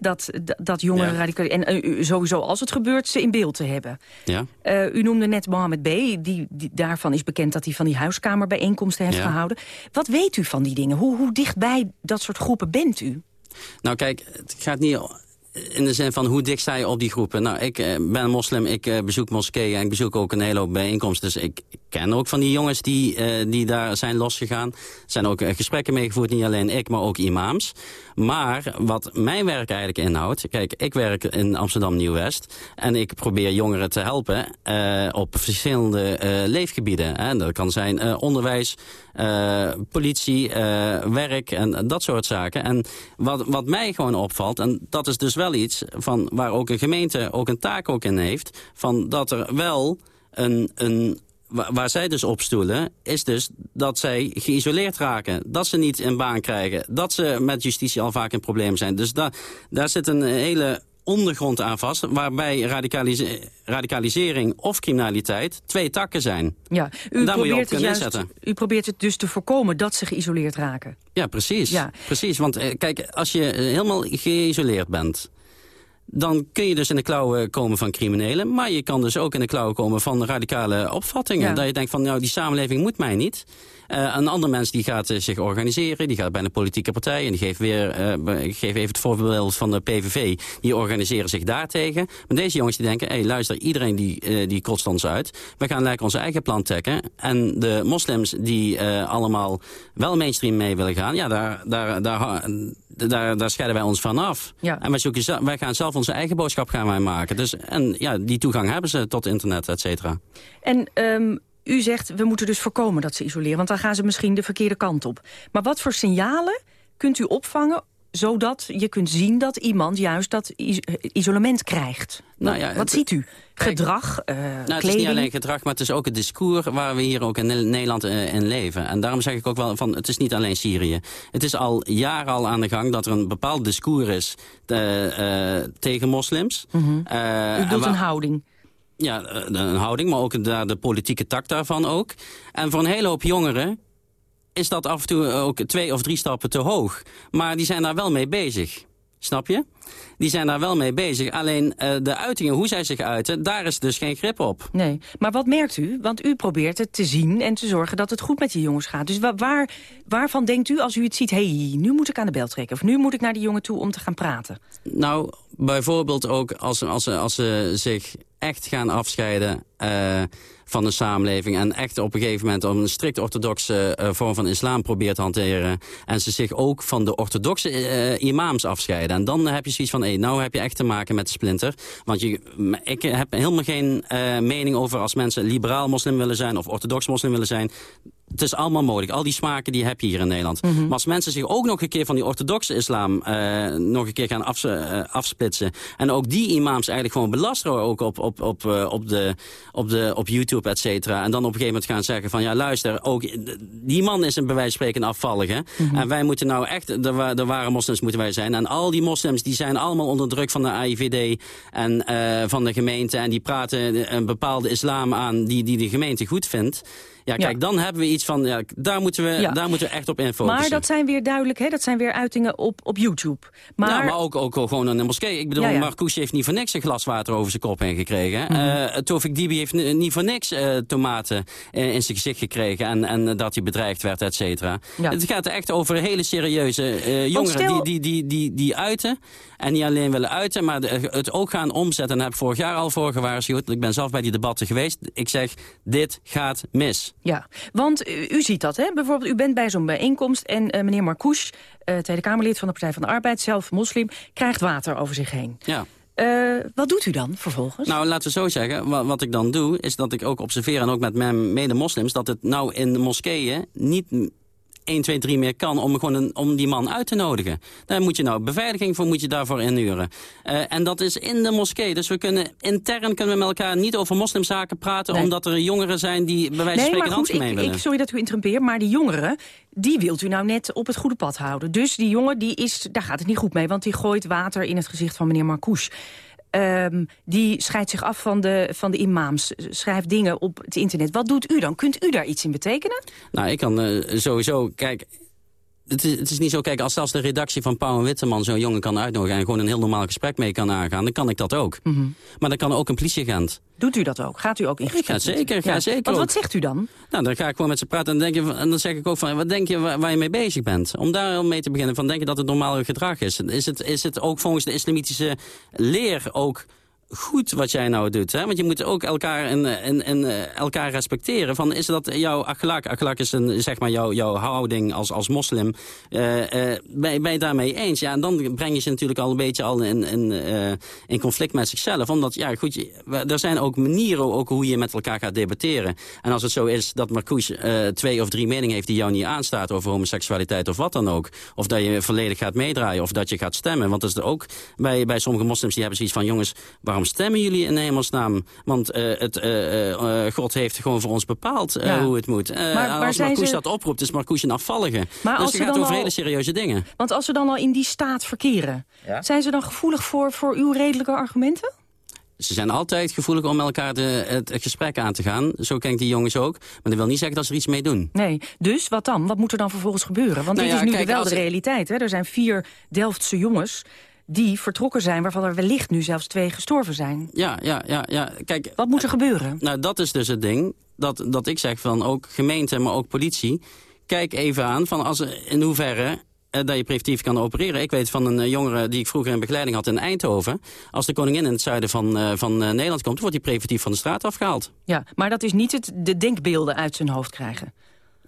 S11: Dat, dat, dat jongeren ja. radicaal... En uh, sowieso als het gebeurt, ze in beeld te hebben.
S14: Ja.
S11: Uh, u noemde net Mohammed B. Die, die, daarvan is bekend dat hij van die huiskamerbijeenkomsten heeft
S14: Ja.
S11: gehouden. Wat weet u van die dingen? Hoe, hoe dichtbij dat soort groepen bent u?
S14: Nou kijk, het gaat niet in de zin van hoe dik sta je op die groepen. Nou, ik eh, ben moslim, ik eh, bezoek moskeeën en ik bezoek ook een hele hoop bijeenkomsten. Dus ik ken ook van die jongens die, eh, die daar zijn losgegaan. Er zijn ook gesprekken meegevoerd, niet alleen ik, maar ook imams. Maar wat mijn werk eigenlijk inhoudt... Kijk, ik werk in Amsterdam Nieuw-West... en ik probeer jongeren te helpen op verschillende leefgebieden. Hè. Dat kan zijn onderwijs, politie, werk en dat soort zaken. En wat, wat mij gewoon opvalt, en dat is dus wel iets... Van waar ook een gemeente ook een taak ook in heeft... van dat er wel een... een Waar, zij dus op stoelen, is dus dat zij geïsoleerd raken. Dat ze niet een baan krijgen. Dat ze met justitie al vaak in problemen zijn. Dus da, daar zit een hele ondergrond aan vast... waarbij radicalise radicalisering of criminaliteit twee takken zijn.
S11: Ja, u
S14: daar moet je op
S11: probeert, het
S14: kunnen
S11: juist, u probeert het dus te voorkomen dat ze geïsoleerd raken.
S14: Ja, precies.
S11: Ja.
S14: precies. Want eh, kijk, als je eh, helemaal geïsoleerd bent... dan kun je dus in de klauwen komen van criminelen... maar je kan dus ook in de klauwen komen van radicale opvattingen.
S11: Ja.
S14: Dat je denkt van, nou, die samenleving moet mij niet. Eh, een ander mens die gaat eh, zich organiseren, die gaat bij een politieke partij... en die geeft weer, eh, ik geef even het voorbeeld van de PVV... die organiseren zich daartegen. Maar deze jongens die denken, hé, hey, luister, iedereen die, eh, die kotst ons uit. We gaan lekker onze eigen plan trekken. En de moslims die eh, allemaal wel mainstream mee willen gaan... ja, daar, daar, daar, daar, daar scheiden wij ons van af.
S11: Ja.
S14: En wij, zoeken, wij gaan zelf onze eigen boodschap gaan wij maken. Dus, en ja, die toegang hebben ze tot internet, et cetera.
S11: En ehm, u zegt, we moeten dus voorkomen dat ze isoleren... want dan gaan ze misschien de verkeerde kant op. Maar wat voor signalen kunt u opvangen... zodat je kunt zien dat iemand juist dat is- isolement krijgt?
S14: Nou ja,
S11: wat ziet u? Gedrag, eh,
S14: Nou, het is niet alleen gedrag, maar het is ook het discours waar we hier ook in Ne- Nederland eh, in leven. En daarom zeg ik ook wel van, het is niet alleen Syrië. Het is al jaren al aan de gang dat er een bepaald discours is eh, tegen moslims.
S11: Mhm. U bedoelt
S14: waar-
S11: een houding.
S14: Ja, een houding, maar ook de, de politieke tak daarvan ook. En voor een hele hoop jongeren is dat af en toe ook twee of drie stappen te hoog. Maar die zijn daar wel mee bezig. Snap je? Die zijn daar wel mee bezig. Alleen eh, de uitingen, hoe zij zich uiten, daar is dus geen grip op.
S11: Nee, maar wat merkt u? Want u probeert het te zien en te zorgen dat het goed met die jongens gaat. Dus wa- waar, waarvan denkt u als u het ziet... hé, hey, nu moet ik aan de bel trekken... of nu moet ik naar die jongen toe om te gaan praten?
S14: Nou, bijvoorbeeld ook als, als, ze- als ze zich echt gaan afscheiden eh, van de samenleving... en echt op een gegeven moment een strikt orthodoxe eh, vorm van islam probeert te hanteren... en ze zich ook van de orthodoxe eh, imams afscheiden. En dan heb je zoiets van, hé, nou heb je echt te maken met de splinter. Want je, ik heb helemaal geen eh, mening over als mensen liberaal moslim willen zijn... of orthodox moslim willen zijn Het is allemaal mogelijk. Al die smaken die heb je hier in Nederland.
S11: Mhm.
S14: Maar als mensen zich ook nog een keer van die orthodoxe islam eh, nog een keer gaan af, eh, afsplitsen. En ook die imams eigenlijk gewoon belasteren ook op, op, op, eh, op, de, op, de, op YouTube, et cetera. En dan op een gegeven moment gaan zeggen van ja luister, ook die man is een bij wijze van spreken afvallige.
S11: Mhm.
S14: En wij moeten nou echt, de, de ware moslims moeten wij zijn. En al die moslims die zijn allemaal onder druk van de AIVD en van de gemeente. En die praten een bepaalde islam aan die, die de gemeente goed vindt. Ja, kijk, dan hebben we iets van, ja, daar, moeten we,
S11: Ja.
S14: daar moeten we echt op infocussen.
S11: Maar dat zijn weer duidelijk, hè? dat zijn weer uitingen op, op YouTube. Maar,
S14: Ja, maar ook, ook gewoon in de moskee. Ik bedoel,
S11: Ja.
S14: Marcouche heeft niet voor niks een glas water over zijn kop heen gekregen.
S11: Mhm.
S14: Eh, Tofik Dibi heeft ni- niet voor niks eh, tomaten eh, in zijn gezicht gekregen... en, en dat hij bedreigd werd, et cetera. Het gaat er echt over hele serieuze jongeren die, die, die, die, die uiten. En niet alleen willen uiten, maar de- het ook gaan omzetten. En daar heb ik vorig jaar al voor gewaarschuwd. Ik ben zelf bij die debatten geweest. Ik zeg, dit gaat mis.
S11: Ja, want u, u ziet dat, hè? Bijvoorbeeld, u bent bij zo'n bijeenkomst... en eh, meneer Marcouch, eh, Tweede Kamerlid van de Partij van de Arbeid... zelf moslim, krijgt water over zich heen.
S14: Ja.
S11: Eh, wat doet u dan vervolgens?
S14: Nou, laten we zo zeggen. Wat, wat ik dan doe, is dat ik ook observeer... en ook met mijn mede-moslims... dat het nou in de moskeeën niet 1, 2, 3 meer kan... om, gewoon een, om die man uit te nodigen. Daar moet je nou beveiliging voor moet je daarvoor inhuren. Eh, en dat is in de moskee. Dus we kunnen intern kunnen we met elkaar niet over moslimzaken praten...
S11: Nee.
S14: omdat er jongeren zijn die bij wijze van
S11: nee,
S14: spreken mee
S11: ik,
S14: willen.
S11: ik, sorry dat u interrumpeert, maar die jongeren... die wilt u nou net op het goede pad houden. Dus die jongen, die is, daar gaat het niet goed mee... want die gooit water in het gezicht van meneer Marcouch. Ehm, die scheidt zich af van de, van de imams, schrijft dingen op het internet. Wat doet u dan? Kunt u daar iets in betekenen?
S14: Nou, ik kan eh, sowieso... Kijk, het is, het is niet zo, kijk, als zelfs de redactie van Pauw en Witteman zo'n jongen kan uitnodigen... en gewoon een heel normaal gesprek mee kan aangaan, dan kan ik dat ook. Maar dan kan ook een politieagent.
S11: Doet u dat ook? Gaat u ook in gesprek?
S14: ga zeker, ga
S11: Ja.
S14: zeker
S11: Want wat zegt u dan?
S14: Nou, dan ga ik gewoon met ze praten en, denk je, en dan zeg ik ook van... wat denk je waar, waar je mee bezig bent? Om daar mee te beginnen, van denk je dat het normale gedrag is? Is het, is het ook volgens de islamitische leer ook goed wat jij nou doet? Hè? Want je moet ook elkaar, en, en, en, eh, elkaar respecteren. Van, is dat jouw akhlak? Akhlak is een, zeg maar jouw, jouw houding als, als moslim. Eh, eh, ben, ben je daarmee eens? Ja, en dan breng je ze natuurlijk al een beetje al in, in, eh, in conflict met zichzelf. Omdat, ja goed, je- er zijn ook manieren ook hoe je met elkaar gaat debatteren. En als het zo is dat Marcouche eh, twee of drie meningen heeft die jou niet aanstaat over homoseksualiteit of wat dan ook. Of dat je volledig gaat meedraaien of dat je gaat stemmen. Want dat is er ook bij, bij sommige moslims die hebben zoiets van... jongens, waarom stemmen jullie in hemelsnaam? Want eh, het, eh, eh, God heeft gewoon voor ons bepaald eh,
S11: Ja.
S14: hoe het moet.
S11: Maar
S14: als
S11: zijn
S14: Marcouche
S11: ze-
S14: dat oproept, is Marcouche een afvallige.
S11: Maar
S14: dus
S11: als
S14: het
S11: ze
S14: gaat
S11: dan
S14: over
S11: al-
S14: hele serieuze dingen.
S11: Want als ze dan al in die staat verkeren...
S14: Ja?
S11: zijn ze dan gevoelig voor, voor uw redelijke argumenten?
S14: Ze zijn altijd gevoelig om met elkaar de, het, het gesprek aan te gaan. Zo ken ik die jongens ook. Maar dat wil niet zeggen dat ze er iets mee doen.
S11: Nee, dus wat dan? Wat moet er dan vervolgens gebeuren? Want
S14: Nou
S11: dit
S14: ja,
S11: is nu
S14: kijk,
S11: wel de realiteit. Hè? Er zijn vier Delftse jongens die vertrokken zijn... waarvan er wellicht nu zelfs twee gestorven zijn.
S14: Ja, ja, ja, ja. Kijk,
S11: Wat moet er gebeuren?
S14: Nou, dat is dus het ding. Dat, dat ik zeg van ook gemeente, maar ook politie. Kijk even aan van als, in hoeverre eh, dat je preventief kan opereren. Ik weet van een eh, jongere die ik vroeger in begeleiding had in Eindhoven. Als de koningin in het zuiden van, eh, van eh, Nederland komt... wordt hij preventief van de straat afgehaald.
S11: Ja, maar dat is niet het, de denkbeelden uit zijn hoofd krijgen.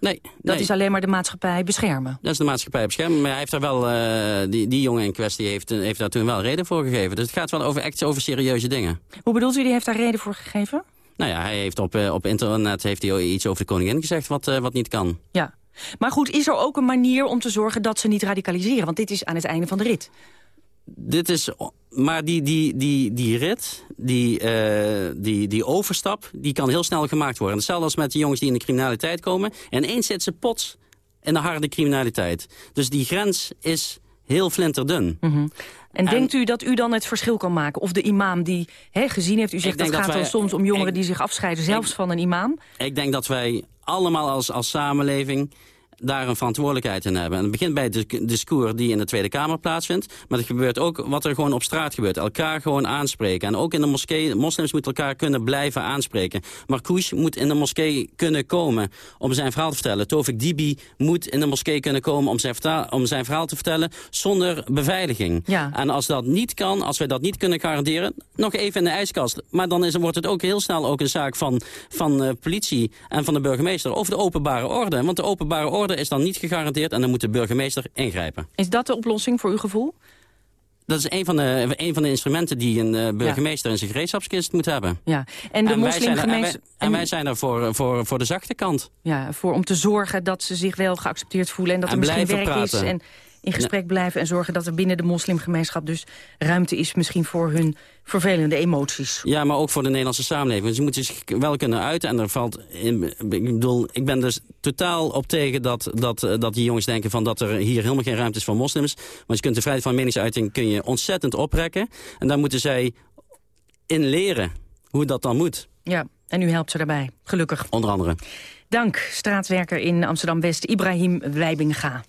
S14: Nee,
S11: Dat
S14: nee.
S11: is alleen maar de maatschappij beschermen.
S14: Dat is de maatschappij beschermen. Maar hij heeft daar wel, eh, die, die jongen in kwestie heeft, eh, heeft daar toen wel reden voor gegeven. Dus het gaat wel over, echt over serieuze dingen.
S11: Hoe bedoelt u, die heeft daar reden voor gegeven?
S14: Nou ja, hij heeft op, eh, op internet heeft hij iets over de koningin gezegd wat, wat niet kan.
S11: Ja. Maar goed, is er ook een manier om te zorgen dat ze niet radicaliseren? Want dit is aan het einde van de rit.
S14: Dit is, maar die, die, die, die rit, die, eh, die, die overstap, die kan heel snel gemaakt worden. Hetzelfde als met de jongens die in de criminaliteit komen. En ineens zit ze pot in de harde criminaliteit. Dus die grens is heel flinterdun.
S11: En, denkt u dat u dan het verschil kan maken? Of de imam die gezien heeft, u zegt dat gaat
S14: dat
S11: dan soms om jongeren
S14: ik-
S11: die zich afscheiden, zelfs van een imam.
S14: Ik denk dat wij allemaal als, als samenleving daar een verantwoordelijkheid in hebben. En het begint bij het discours die in de Tweede Kamer plaatsvindt. Maar het gebeurt ook wat er gewoon op straat gebeurt. Elkaar gewoon aanspreken. En ook in de moskee, moslims moeten elkaar kunnen blijven aanspreken. Marcouche moet in de moskee kunnen komen om zijn verhaal te vertellen. Tovik Dibi moet in de moskee kunnen komen om zijn, verta- om zijn verhaal te vertellen zonder beveiliging.
S11: Ja.
S14: En als dat niet kan, als wij dat niet kunnen garanderen, nog even in de ijskast. Maar dan is, wordt het ook heel snel ook een zaak van, van eh, politie en van de burgemeester over de openbare orde. Want de openbare orde is dan niet gegarandeerd en dan moet de burgemeester ingrijpen.
S11: Is dat de oplossing voor uw gevoel?
S14: Dat is een van de, een van de instrumenten die een uh, burgemeester in zijn gereedschapskist moet hebben.
S11: Ja. En de moslimgemeenschap...
S14: En, en, wij zijn er voor, voor, voor de zachte kant.
S11: Ja, voor, om te zorgen dat ze zich wel geaccepteerd voelen... en dat er misschien werk
S14: praten.
S11: is en in gesprek blijven... en zorgen dat er binnen de moslimgemeenschap dus ruimte is... misschien voor hun vervelende emoties.
S14: Ja, maar ook voor de Nederlandse samenleving. Ze moeten zich wel kunnen uiten. En er valt in, ik bedoel, ik ben dus totaal op tegen dat, dat, dat die jongens denken van dat er hier helemaal geen ruimte is voor moslims. Want je kunt de vrijheid van meningsuiting kun je ontzettend oprekken. En daar moeten zij in leren hoe dat dan moet.
S11: Ja, en u helpt ze daarbij, gelukkig.
S14: Onder andere.
S11: Dank, straatwerker in Amsterdam-West, Ibrahim Wijbinga.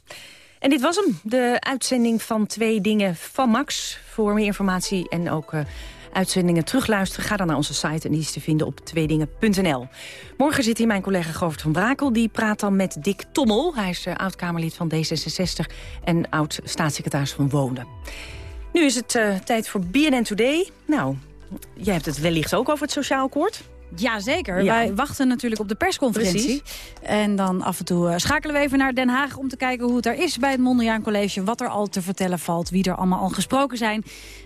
S11: En dit was hem, de uitzending van Twee Dingen van Max. Voor meer informatie en ook uh, uitzendingen terugluisteren... ga dan naar onze site en die is te vinden op tweedingen.nl. Morgen zit hier mijn collega Govert van Brakel. Die praat dan met Dick Tommel. Hij is uh, oud-Kamerlid van D66 en oud-staatssecretaris van Wonen. Nu is het uh, tijd voor BNN Today. Nou, jij hebt het wellicht ook over het Sociaal Akkoord.
S15: Jazeker. Ja. Wij wachten natuurlijk op de persconferentie.
S11: Precies.
S15: En dan af en toe uh, schakelen we even naar Den Haag... om te kijken hoe het er is bij het Mondriaan College. Wat er al te vertellen valt. Wie er allemaal al gesproken zijn.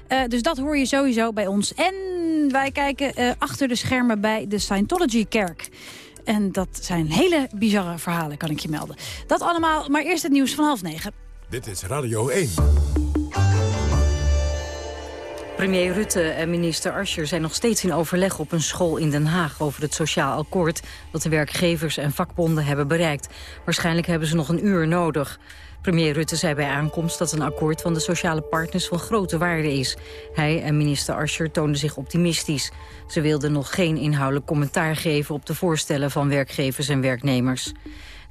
S15: Uh, dus dat hoor je sowieso bij ons. En wij kijken uh, achter de schermen bij de Scientology-kerk. En dat zijn hele bizarre verhalen, kan ik je melden. Dat allemaal, maar eerst het nieuws van half negen.
S16: Dit is Radio 1.
S1: Premier Rutte en minister Ascher zijn nog steeds in overleg op een school in Den Haag over het sociaal akkoord dat de werkgevers en vakbonden hebben bereikt. Waarschijnlijk hebben ze nog een uur nodig. Premier Rutte zei bij aankomst dat een akkoord van de sociale partners van grote waarde is. Hij en minister Ascher toonden zich optimistisch. Ze wilden nog geen inhoudelijk commentaar geven op de voorstellen van werkgevers en werknemers.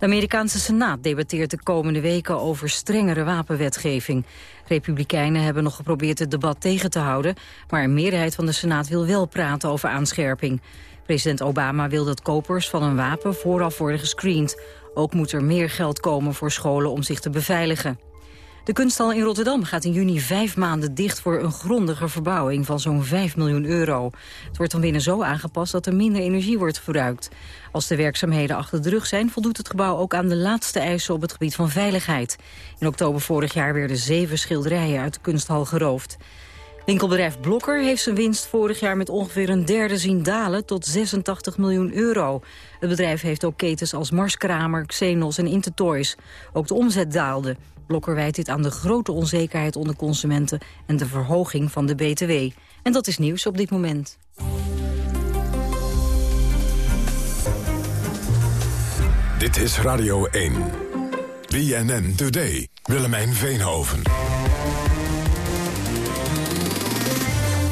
S1: De Amerikaanse Senaat debatteert de komende weken over strengere wapenwetgeving. Republikeinen hebben nog geprobeerd het debat tegen te houden... maar een meerderheid van de Senaat wil wel praten over aanscherping. President Obama wil dat kopers van een wapen vooraf worden gescreend. Ook moet er meer geld komen voor scholen om zich te beveiligen. De kunsthal in Rotterdam gaat in juni vijf maanden dicht voor een grondige verbouwing van zo'n 5 miljoen euro. Het wordt dan binnen zo aangepast dat er minder energie wordt verbruikt. Als de werkzaamheden achter de rug zijn, voldoet het gebouw ook aan de laatste eisen op het gebied van veiligheid. In oktober vorig jaar werden zeven schilderijen uit de kunsthal geroofd. Winkelbedrijf Blokker heeft zijn winst vorig jaar met ongeveer een derde zien dalen tot 86 miljoen euro. Het bedrijf heeft ook ketens als Marskramer, Xenos en Intertoys. Ook de omzet daalde. Blokker wijt dit aan de grote onzekerheid onder consumenten en de verhoging van de BTW. En dat is nieuws op dit moment.
S16: Dit is Radio 1. BNN Today. Willemijn Veenhoven.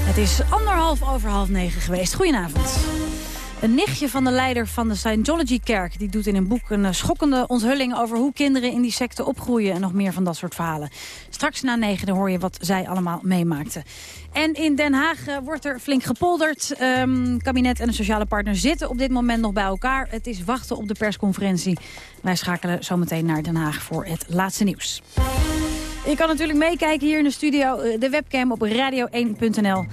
S15: Het is anderhalf over half negen geweest. Goedenavond. Een nichtje van de leider van de Scientology-kerk... die doet in een boek een schokkende onthulling over hoe kinderen in die secte opgroeien... en nog meer van dat soort verhalen. Straks na negen hoor je wat zij allemaal meemaakten. En in Den Haag uh, wordt er flink gepolderd. Um, kabinet en de sociale partner zitten op dit moment nog bij elkaar. Het is wachten op de persconferentie. Wij schakelen zometeen naar Den Haag voor het laatste nieuws. Je kan natuurlijk meekijken hier in de studio. De webcam op radio1.nl.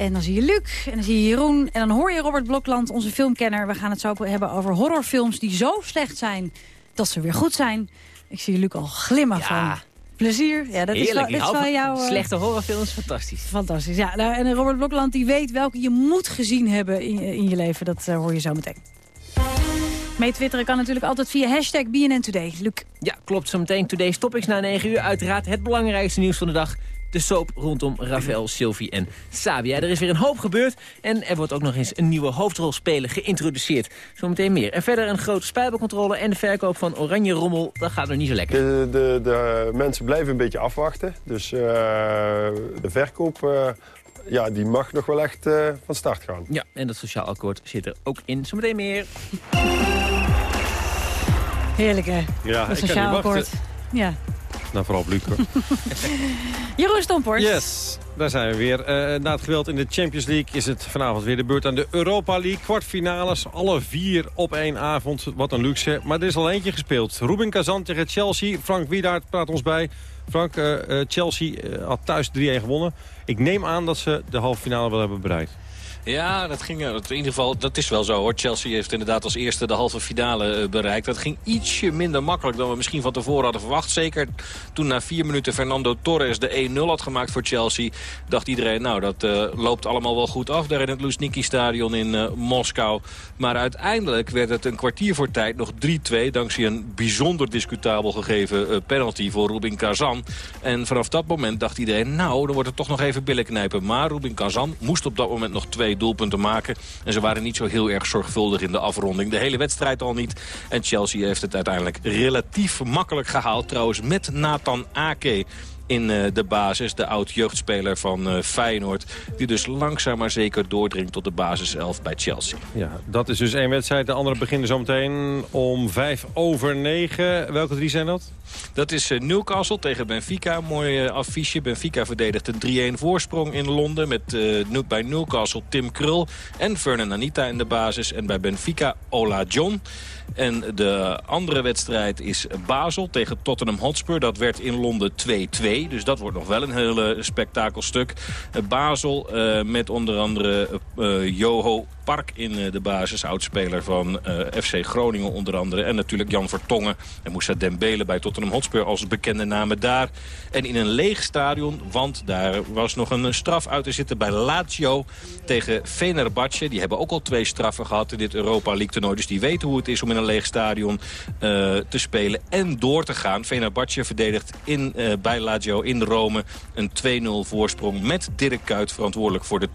S15: En dan zie je Luc, en dan zie je Jeroen, en dan hoor je Robert Blokland, onze filmkenner. We gaan het zo hebben over horrorfilms die zo slecht zijn dat ze weer goed zijn. Ik zie Luc al glimmen ja. van plezier. Ja, dat
S17: Heerlijk,
S15: is wel, dat is wel jouw...
S17: Slechte horrorfilms, fantastisch.
S15: Fantastisch, ja. Nou, en Robert Blokland die weet welke je moet gezien hebben in, in je leven. Dat uh, hoor je zo meteen. Mee twitteren kan natuurlijk altijd via hashtag BNN Today. Luc.
S17: Ja, klopt. Zometeen Today's Topics na 9 uur. Uiteraard het belangrijkste nieuws van de dag de soap rondom Rafael, Sylvie en Sabia. Er is weer een hoop gebeurd en er wordt ook nog eens een nieuwe hoofdrolspeler geïntroduceerd. Zometeen meer. En verder een grote spijbelcontrole en de verkoop van oranje rommel. Dat gaat nog niet zo lekker.
S18: De, de, de mensen blijven een beetje afwachten. Dus uh, de verkoop... Uh, ja, die mag nog wel echt uh, van start gaan.
S17: Ja, en dat sociaal akkoord zit er ook in. Zometeen meer.
S15: Heerlijk, hè?
S19: Ja,
S15: dat sociaal akkoord. Ja.
S19: Nou, vooral op Luc, hoor.
S15: Jeroen Stomport.
S19: Yes, daar zijn we weer. Uh, na het geweld in de Champions League is het vanavond weer de beurt aan de Europa League. Kwartfinales, alle vier op één avond. Wat een luxe. Maar er is al eentje gespeeld. Ruben Kazan tegen Chelsea. Frank Wiedaert praat ons bij. Frank, uh, uh, Chelsea had thuis 3-1 gewonnen. Ik neem aan dat ze de halve finale wel hebben bereikt.
S4: Ja, dat ging in ieder geval, dat is wel zo hoor. Chelsea heeft inderdaad als eerste de halve finale eh, bereikt. Dat ging ietsje minder makkelijk dan we misschien van tevoren hadden verwacht. Zeker toen na vier minuten Fernando Torres de 1-0 had gemaakt voor Chelsea... dacht iedereen, nou dat uh, loopt allemaal wel goed af daar in het Luzhniki stadion in Moskou. Maar uiteindelijk werd het een kwartier voor tijd nog 3-2... dankzij een bijzonder discutabel gegeven penalty voor Rubin Kazan. En vanaf dat moment dacht iedereen, nou dan wordt het toch nog even billen knijpen. Maar Rubin Kazan moest op dat moment nog twee doelpunten maken. En ze waren niet zo heel erg zorgvuldig in de afronding. De hele wedstrijd al niet. En Chelsea heeft het uiteindelijk relatief makkelijk gehaald. Trouwens met Nathan Ake in uh, de basis. De oud-jeugdspeler van uh, Feyenoord. Die dus langzaam maar zeker doordringt tot de basiself bij Chelsea.
S19: Ja, dat is dus één wedstrijd. De andere beginnen zometeen om vijf over negen. Welke drie zijn dat?
S4: Dat is uh, Newcastle tegen Benfica. Mooi affiche. Benfica verdedigt een 3-1 voorsprong in Londen. Met bij Newcastle Tim Krul en Vernon Anita in de basis. En bij Benfica Ola John. En de andere wedstrijd is Basel tegen Tottenham Hotspur. Dat werd in Londen 2-2. Dus dat wordt nog wel een hele spektakelstuk. Basel uh, met onder andere uh, Joho Park in de basis. Oudspeler van uh, FC Groningen onder andere. En natuurlijk Jan Vertongen en Moussa Dembele bij Tottenham Hotspur als bekende namen daar. En in een leeg stadion, want daar was nog een straf uit te zitten bij Lazio tegen Fenerbahce. Die hebben ook al twee straffen gehad in dit Europa League toernooi. Dus die weten hoe het is om in een leeg stadion uh, te spelen en door te gaan. Fenerbahce verdedigt in, bij Lazio in Rome een 2-0 voorsprong met Dirk Kuyt verantwoordelijk voor de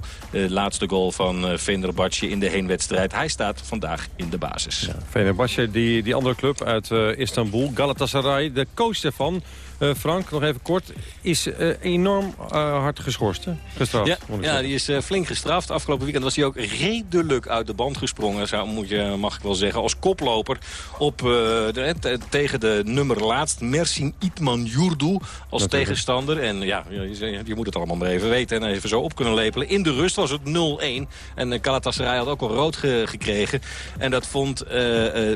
S4: 2-0. De laatste goal van uh, Fenerbahce in de heenwedstrijd. Hij staat vandaag in de basis.
S19: Ja, die, die andere club uit Istanbul, Galatasaray, de coach daarvan... Uh, Frank, nog even kort, is uh, enorm uh, hard geschorst, hè? gestraft.
S4: Ja, ja die is flink gestraft. Afgelopen weekend was hij ook redelijk uit de band gesprongen, zou, moet je, mag ik wel zeggen. Als koploper op, de, tegen de nummer laatst, Mersin Itman Yurdu, als Dat tegenstander. En ja, je, je, moet het allemaal maar even weten en even zo op kunnen lepelen. In de rust was het 0-1. En Galatasaray had ook al rood ge gekregen. En dat vond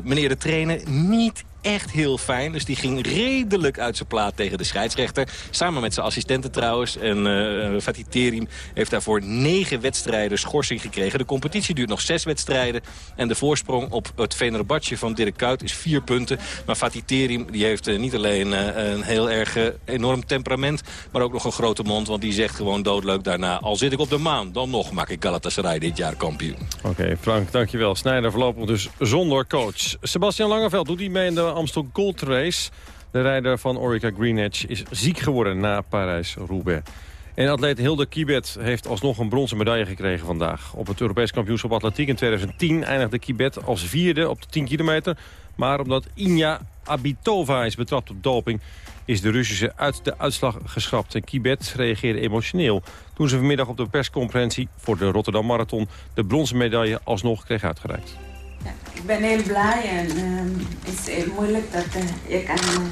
S4: meneer de trainer niet echt heel fijn. Dus die ging redelijk uit zijn plaat tegen de scheidsrechter. Samen met zijn assistenten trouwens. En uh, Fatih Terim heeft daarvoor negen wedstrijden schorsing gekregen. De competitie duurt nog zes wedstrijden. En de voorsprong op het Venerbahce van Dirk Kuyt is vier punten. Maar Fatih Terim die heeft uh, niet alleen een heel erg enorm temperament... maar ook nog een grote mond. Want die zegt gewoon doodleuk daarna... al zit ik op de maan, dan nog maak ik Galatasaray dit jaar kampioen.
S19: Oké, Frank, dankjewel. Snijder voorlopig dus zonder coach. Sebastian Langeveld doet hij mee in de Amstel Gold Race. De rijder van Orica Green Edge is ziek geworden na Parijs-Roubaix. En atleet Hilde Kibet heeft alsnog een bronzen medaille gekregen vandaag. Op het Europees kampioenschap atletiek in 2010 eindigde Kibet als vierde op de 10 kilometer. Maar omdat Inja Abitova is betrapt op doping... is de Russische uit de uitslag geschrapt. En Kibet reageerde emotioneel toen ze vanmiddag op de persconferentie... voor de Rotterdam Marathon de bronzen medaille alsnog kreeg uitgereikt.
S20: Ja, ik ben heel blij en um, het is heel moeilijk dat uh, ik kan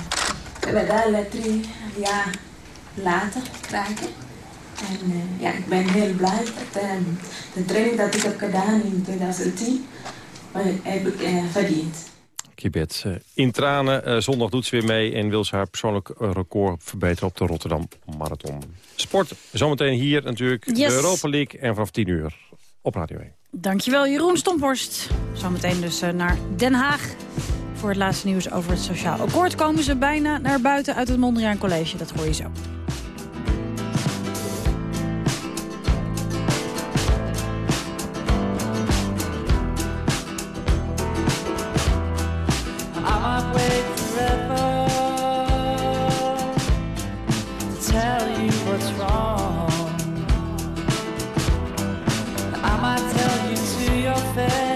S20: de medaille drie jaar later krijgen. En uh, ja, ik ben heel blij dat uh, de training dat ik heb gedaan in 2010 heb ik uh, verdiend.
S19: Kibet in tranen. zondag doet ze weer mee en wil ze haar persoonlijk record verbeteren op de Rotterdam Marathon. Sport, zometeen hier natuurlijk yes. de Europa League en vanaf 10 uur op Radio 1.
S15: Dankjewel Jeroen Stomphorst. Zometeen dus naar Den Haag. Voor het laatste nieuws over het Sociaal Akkoord komen ze bijna naar buiten uit het Mondriaan College. Dat hoor je zo. fair.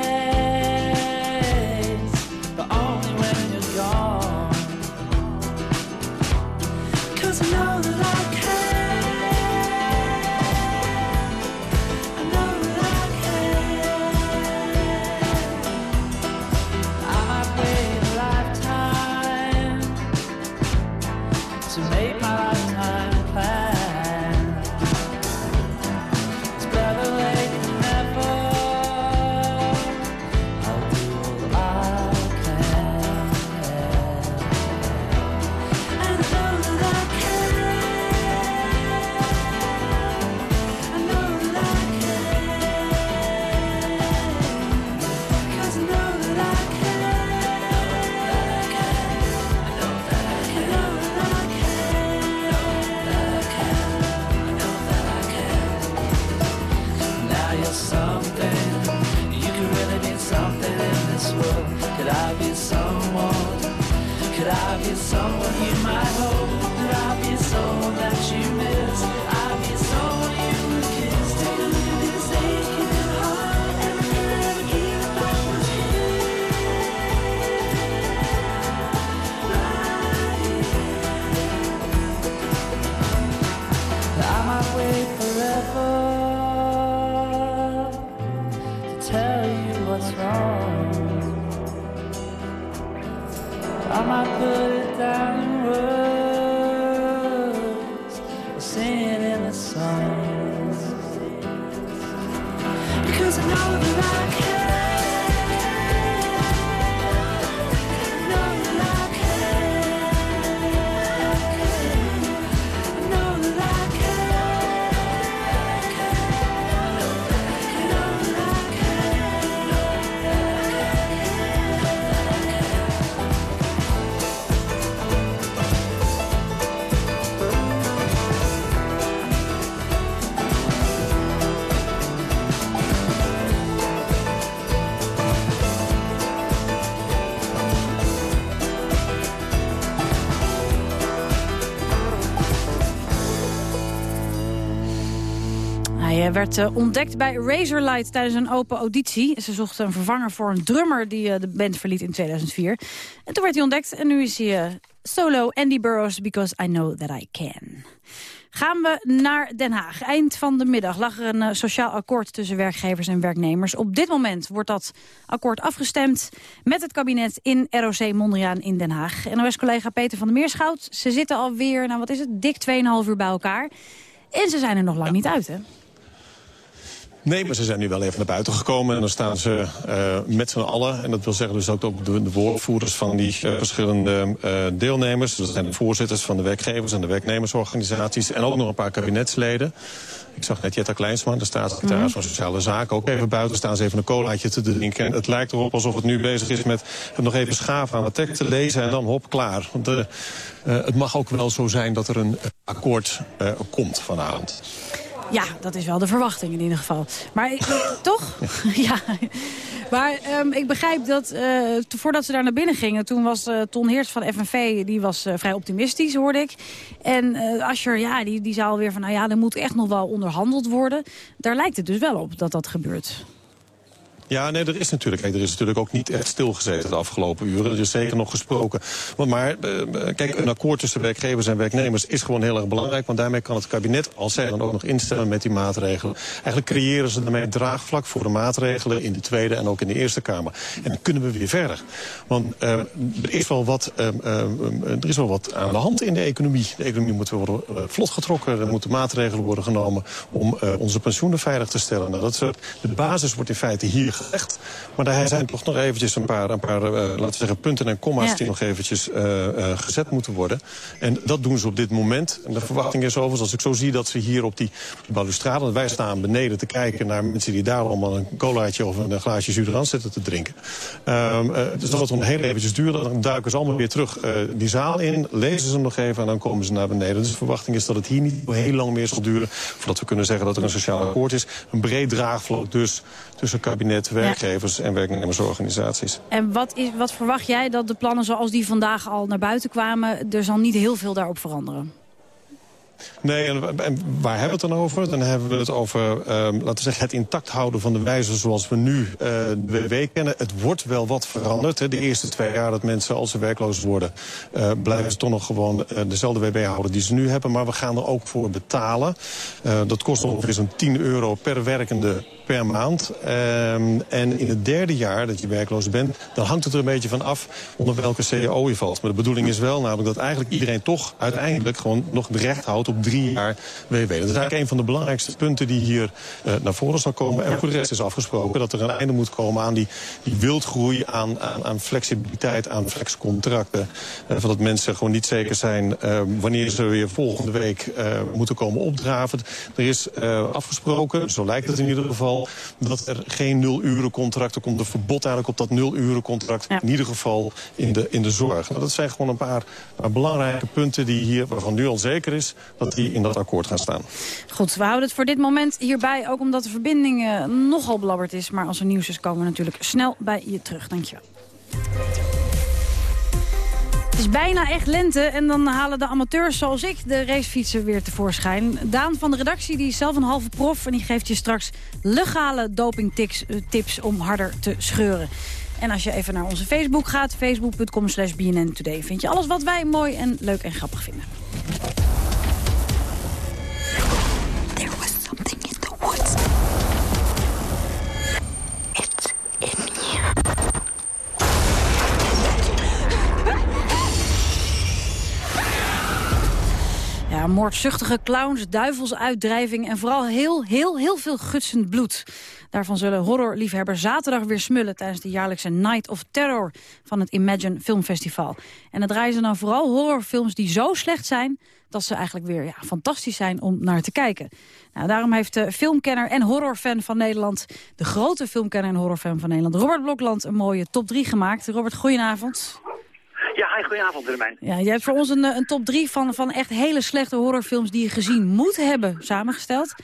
S15: Werd eh, ontdekt bij Razorlight tijdens een open auditie. Ze zochten een vervanger voor een drummer die eh, de band verliet in 2004. En toen werd hij ontdekt en nu is hij eh, solo Andy Burroughs because I know that I can. Gaan we naar Den Haag. Eind van de middag lag er een sociaal akkoord tussen werkgevers en werknemers. Op dit moment wordt dat akkoord afgestemd met het kabinet in ROC Mondriaan in Den Haag. NOS-collega Peter van der Meerschout. Ze zitten alweer, nou wat is het, dik 2,5 uur bij elkaar. En ze zijn er nog lang niet uit, hè?
S21: Nee, maar ze zijn nu wel even naar buiten gekomen. En dan staan ze uh, met z'n allen. En dat wil zeggen dus ook de, de woordvoerders van die uh, verschillende uh, deelnemers. Dus dat zijn de voorzitters van de werkgevers en de werknemersorganisaties. En ook nog een paar kabinetsleden. Ik zag net Jetta Kleinsman, de staatssecretaris van Sociale Zaken... ook even buiten staan ze even een colaatje te drinken. En het lijkt erop alsof het nu bezig is met het nog even schaven aan de tekst te lezen... en dan hop, klaar. Want het mag ook wel zo zijn dat er een akkoord komt vanavond.
S15: Ja, dat is wel de verwachting in ieder geval. Maar toch? ja. Maar um, ik begrijp dat uh, voordat ze daar naar binnen gingen... toen was uh, Ton Heers van FNV die was, uh, vrij optimistisch, hoorde ik. En Ascher, ja, die, die zei alweer van... nou ja, er moet echt nog wel onderhandeld worden. Daar lijkt het dus wel op dat dat gebeurt.
S21: Ja, nee, er is natuurlijk, er is natuurlijk ook niet echt stilgezeten de afgelopen uren. Er is zeker nog gesproken. Maar, maar kijk, een akkoord tussen werkgevers en werknemers is gewoon heel erg belangrijk. Want daarmee kan het kabinet, als zij dan ook nog instemmen met die maatregelen... eigenlijk creëren ze daarmee draagvlak voor de maatregelen in de Tweede en ook in de Eerste Kamer. En dan kunnen we weer verder. Want uh, er, is wel wat, er is wel wat aan de hand in de economie. De economie moet worden vlot getrokken. Er moeten maatregelen worden genomen om onze pensioenen veilig te stellen. Nou, dat de basis wordt in feite hier Maar daar zijn toch nog eventjes een paar, een paar uh, laten we zeggen, punten en komma's... Ja. die nog eventjes uh, uh, gezet moeten worden. En dat doen ze op dit moment. En de verwachting is overigens, als ik zo zie dat ze hier op die balustrade... want wij staan beneden te kijken naar mensen die daar allemaal een colaatje... of een glaasje zuurans zitten te drinken. dus dat wordt nog heel eventjes duren. Dan duiken ze allemaal weer terug die zaal in, lezen ze nog even... en dan komen ze naar beneden. Dus de verwachting is dat het hier niet heel lang meer zal duren... voordat we kunnen zeggen dat er een sociaal akkoord is. Een breed draagvlak dus tussen kabinet, werkgevers ja. en werknemersorganisaties.
S15: En wat, is, wat verwacht jij dat de plannen zoals die vandaag al naar buiten kwamen... er zal niet heel veel daarop veranderen?
S21: Nee, en, waar hebben we het dan over? Dan hebben we het over um, laten we zeggen, het intact houden van de wijze zoals we nu uh, de WW kennen. Het wordt wel wat veranderd. Hè. De eerste twee jaar dat mensen als ze werkloos worden... Uh, blijven ze toch nog gewoon uh, dezelfde WW houden die ze nu hebben. Maar we gaan er ook voor betalen. dat kost ongeveer zo'n 10 euro per werkende per maand. Um, en in het derde jaar dat je werkloos bent... dan hangt het er een beetje van af onder welke CAO je valt. Maar de bedoeling is wel namelijk dat eigenlijk iedereen toch uiteindelijk... gewoon nog het recht houdt op drie jaar WW. Dat is eigenlijk een van de belangrijkste punten die hier uh, naar voren zal komen. En voor de rest is afgesproken dat er een einde moet komen aan die, die wildgroei... aan, aan, aan flexibiliteit, aan flexcontracten. Uh, van dat mensen gewoon niet zeker zijn uh, wanneer ze weer volgende week moeten komen opdraven. Er is afgesproken, zo lijkt het in ieder geval... dat er geen nul-uren-contracten komt. Een verbod eigenlijk op dat nul-uren-contract. Ja. In ieder geval in de, in de zorg. Nou, dat zijn gewoon een paar, paar belangrijke punten die hier, waarvan nu al zeker is dat die in dat akkoord gaan staan.
S15: Goed, we houden het voor dit moment hierbij. Ook omdat de verbinding uh, nogal belabberd is. Maar als er nieuws is, komen we natuurlijk snel bij je terug. Dankjewel. Het is bijna echt lente en dan halen de amateurs zoals ik de racefietsen weer tevoorschijn. Daan van de redactie die is zelf een halve prof en die geeft je straks legale dopingtips tips om harder te scheuren. En als je even naar onze Facebook gaat, facebook.com slash BNN Today... vind je alles wat wij mooi en leuk en grappig vinden. There was something in the woods. It's in here. Ja, moordzuchtige clowns, duivelsuitdrijving en vooral heel, heel, heel veel gutsend bloed. Daarvan zullen horrorliefhebbers zaterdag weer smullen... tijdens de jaarlijkse Night of Terror van het Imagine Filmfestival. En dan draaien dan vooral horrorfilms die zo slecht zijn... dat ze eigenlijk weer ja, fantastisch zijn om naar te kijken. Nou, daarom heeft de filmkenner en horrorfan van Nederland... de grote filmkenner en horrorfan van Nederland... Robert Blokland een mooie top 3 gemaakt. Robert, goedenavond.
S22: Ja, hi, goedenavond Willemijn.
S15: Ja, jij hebt voor ons een, een top 3 van, van echt hele slechte horrorfilms... die je gezien moet hebben samengesteld.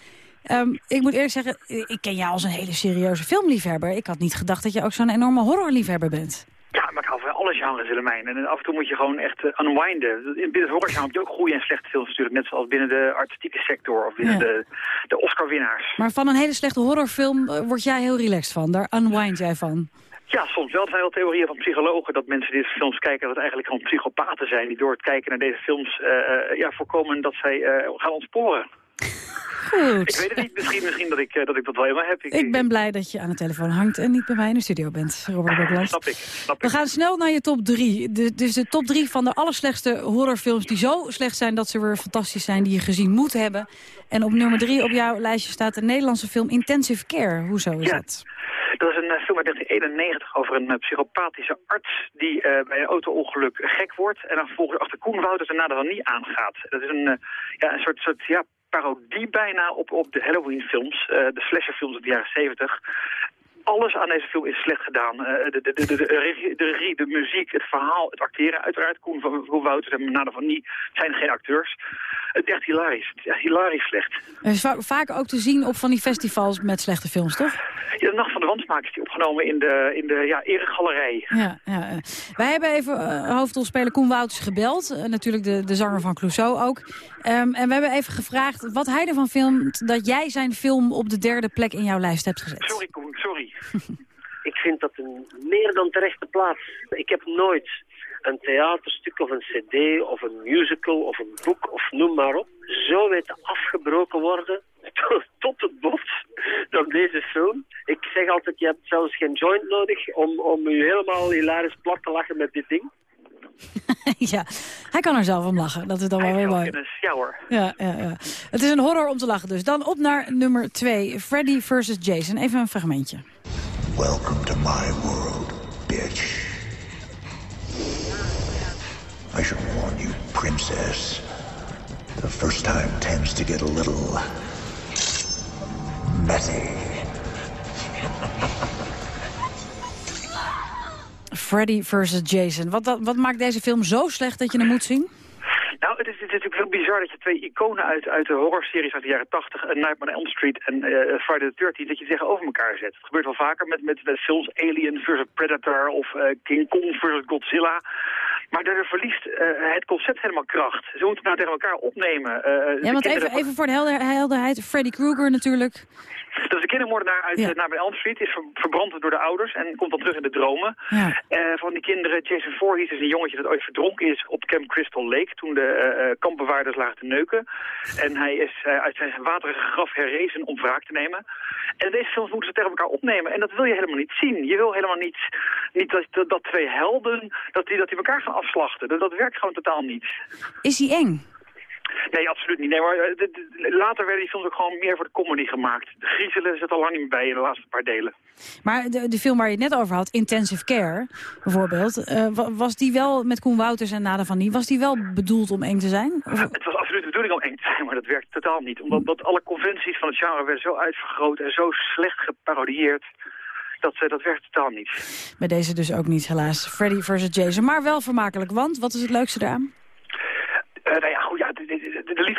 S15: Um, ik moet eerlijk zeggen, ik ken jou als een hele serieuze filmliefhebber. Ik had niet gedacht dat je ook zo'n enorme horrorliefhebber bent.
S22: Ja, maar ik hou van alle genres, Willemijn. En af en toe moet je gewoon echt uh, unwinden. Binnen het horrorgenre heb je ook goede en slechte films natuurlijk. Net zoals binnen de artistieke sector of binnen de, de Oscar-winnaars.
S15: Maar van een hele slechte horrorfilm uh, word jij heel relaxed van. Daar unwind jij van.
S22: Ja, soms wel. Er zijn wel theorieën van psychologen dat mensen die deze films kijken... dat het eigenlijk gewoon psychopaten zijn die door het kijken naar deze films... Uh, ja, voorkomen dat zij gaan ontsporen.
S15: Goed.
S22: Ik weet het niet. Misschien, misschien dat, ik, dat ik dat wel helemaal heb.
S15: Ik, ik ben blij dat je aan de telefoon hangt en niet bij mij in de studio bent, Robert Douglas.
S22: Snap ik. Snap
S15: We gaan snel naar je top drie. De, dus de top drie van de allerslechtste horrorfilms die zo slecht zijn dat ze weer fantastisch zijn, die je gezien moet hebben. En op nummer drie op jouw lijstje staat de Nederlandse film Intensive Care. Hoezo is
S22: ja.
S15: dat?
S22: Dat is een uh, film uit 1991 over een uh, psychopathische arts die uh, bij een auto-ongeluk gek wordt en dan vervolgens achter Koen Wouters en nader dan niet aangaat. Dat is een, ja, een soort, soort ja, parodie bijna op, op de Halloween-films, de slasherfilms uit de jaren 70 alles aan deze film is slecht gedaan. Uh, de, de, de, de, regie, de, regie, de muziek, het verhaal, het acteren. Uiteraard, Koen, van, Koen Wouters en Nada van Nie zijn geen acteurs. Het is echt hilarisch. Het is echt hilarisch slecht.
S15: Het is va vaak ook te zien op van die festivals met slechte films, toch?
S22: Ja, de Nacht van de Wansmaak is die opgenomen in de, in de ja, eregalerij.
S15: Ja, ja. Wij hebben even uh, hoofdrolspeler Koen Wouters gebeld. Uh, natuurlijk de, de zanger van Clouseau ook. Um, en we hebben even gevraagd wat hij ervan filmt... dat jij zijn film op de derde plek in jouw lijst hebt gezet.
S22: Sorry Koen, sorry.
S23: ik vind dat een meer dan terechte plaats. Ik heb nooit een theaterstuk of een cd of een musical of een boek of noem maar op zo weten afgebroken worden tot het bot dan deze film. Ik zeg altijd, je hebt zelfs geen joint nodig om, om je helemaal hilarisch plat te lachen met dit ding.
S15: ja, hij kan er zelf om lachen. Dat is dan wel weer mooi.
S22: Ja hoor.
S15: Ja, ja, ja. Het is een horror om te lachen dus. Dan op naar nummer 2. Freddy vs. Jason. Even een fragmentje.
S24: Welcome to my world, bitch. I should warn you, princess. The first time tends to get a little... messy.
S15: Freddy vs. Jason. Wat, wat, wat maakt deze film zo slecht dat je hem moet zien?
S22: Nou, het is, het is natuurlijk heel bizar dat je twee iconen uit, uit de horrorseries uit de jaren 80, uh, Nightmare on Elm Street en uh, Friday the 13th, dat je tegenover elkaar zet. Het gebeurt wel vaker met, met, met films Alien versus Predator of uh, King Kong versus Godzilla. Maar daardoor verliest uh, het concept helemaal kracht. Ze moeten nou tegen elkaar opnemen.
S15: Ja, want even, even voor de helder, helderheid. Freddy Krueger natuurlijk.
S22: Dat is de kindermoordenaar uit ja. naar Elm Street. Is ver, verbrand door de ouders en komt dan terug in de dromen.
S15: Ja.
S22: Uh, van die kinderen, Jason Voorhees is een jongetje dat ooit verdronken is op Camp Crystal Lake. Toen de uh, kampbewaarders lagen te neuken. En hij is uh, uit zijn waterige graf herrezen om wraak te nemen. En deze films moeten ze tegen elkaar opnemen. En dat wil je helemaal niet zien. Je wil helemaal niet, niet dat, dat, dat twee helden, dat die, dat die elkaar gaan afslachten. Dat, dat werkt gewoon totaal niet.
S15: Is hij eng?
S22: Nee, absoluut niet. Nee, maar de, de, later werden die films ook gewoon meer voor de comedy gemaakt. De griezelen zit al lang niet meer bij in de laatste paar delen.
S15: Maar de, de film waar je het net over had, Intensive Care bijvoorbeeld... Uh, was die wel met Koen Wouters en Nada van Nie... was die wel bedoeld om eng te zijn? Of...
S22: Ja, het was absoluut de bedoeling om eng te zijn, maar dat werkt totaal niet. Omdat dat alle conventies van het genre werden zo uitvergroot... en zo slecht geparodieerd... Dat, uh, dat werkt totaal niet.
S15: Bij deze dus ook niet, helaas. Freddy versus Jason. Maar wel vermakelijk, want wat is het leukste eraan?
S22: Uh, nou ja, goed,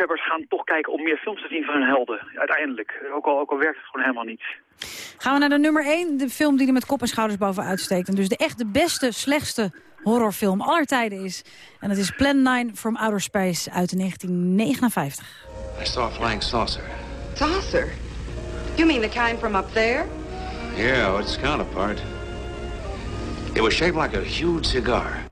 S22: liefhebbers gaan toch kijken om meer films te zien van hun helden. Uiteindelijk. Ook al, ook al werkt het gewoon helemaal niet.
S15: Gaan we naar de nummer 1, de film die er met kop en schouders boven uitsteekt. En dus de echt de beste, slechtste horrorfilm aller tijden is. En dat is Plan 9 from Outer Space uit 1959.
S25: I saw a flying saucer.
S26: Saucer? You mean the kind from up there?
S25: Yeah, its counterpart. It was shaped like a huge cigar.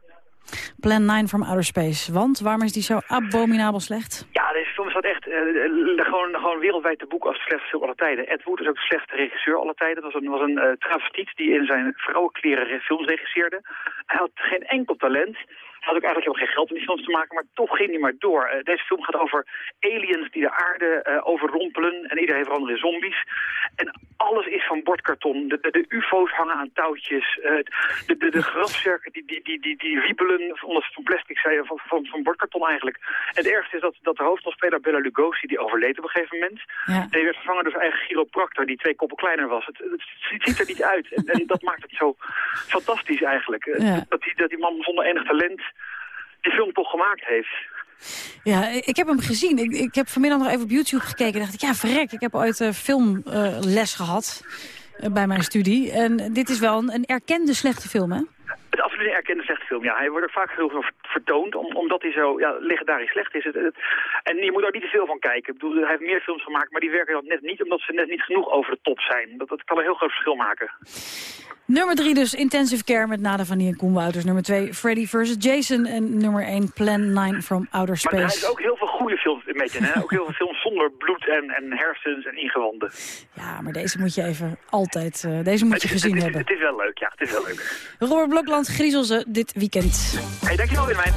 S15: Plan 9 from Outer Space. Want waarom is die zo abominabel slecht?
S22: Ja, film staat echt eh, eh, gewoon, gewoon wereldwijd te boeken als de slechtste film tijden. Ed Wood is ook de slechtste regisseur aller tijden. Dat was een, was een eh, travestiet die in zijn vrouwenkleren re- films regisseerde. Hij had geen enkel talent. Had ook eigenlijk helemaal geen geld om die films te maken, maar toch ging hij maar door. Eh, deze film gaat over aliens die de aarde eh, overrompelen en iedereen heeft veranderd in zombies. En alles is van bordkarton. De, de, de ufo's hangen aan touwtjes. eh, de, de, de grafzerken die, die, die, die, die wiebelen, omdat ze van plastic zijn, van, van, van bordkarton eigenlijk. En het ergste is dat, dat de hoofdrolspeler Bella Lugosi, die overleed op een gegeven moment.
S15: Ja.
S22: En die werd vervangen door zijn eigen chiropractor, die twee koppen kleiner was. Het, het, ziet- ziet er niet uit. En, en dat maakt het zo fantastisch eigenlijk.
S15: Ja.
S22: Dat, die, dat die man zonder enig talent die film toch gemaakt heeft.
S15: Ja, ik heb hem gezien. Ik, ik heb vanmiddag nog even op YouTube gekeken. en dacht ik, ja, verrek. Ik heb ooit eh, filmles gehad eh, bij mijn studie. En dit is wel een, een erkende slechte film, hè?
S22: Het absoluut een erkende film. Ja, hij wordt ook vaak heel veel vertoond, om- omdat hij zo ja, legendarisch slecht is. Het, het- en je moet er ook niet te veel van kijken. Ik bedoel, hij heeft meer films gemaakt, maar die werken dan net niet, omdat ze net niet genoeg over de top zijn. Dat, dat kan een heel groot verschil maken.
S15: Nummer 3 dus Intensive Care met Nada van en Koen Wouters. Nummer 2 Freddy vs. Jason. En nummer 1 Plan 9 from Outer
S22: Maar hij heeft
S15: Space.
S22: ook heel veel goede films een beetje, hè? Ook heel veel films zonder bloed en, en hersens en ingewanden.
S15: Ja, maar deze moet je even altijd... eh, deze moet je
S22: Het
S15: gezien
S22: het
S15: hebben.
S22: Het is wel leuk, ja, het is wel leuk.
S15: Robert Blokland griezelt ze dit weekend.
S22: Hey, dankjewel Willemijn.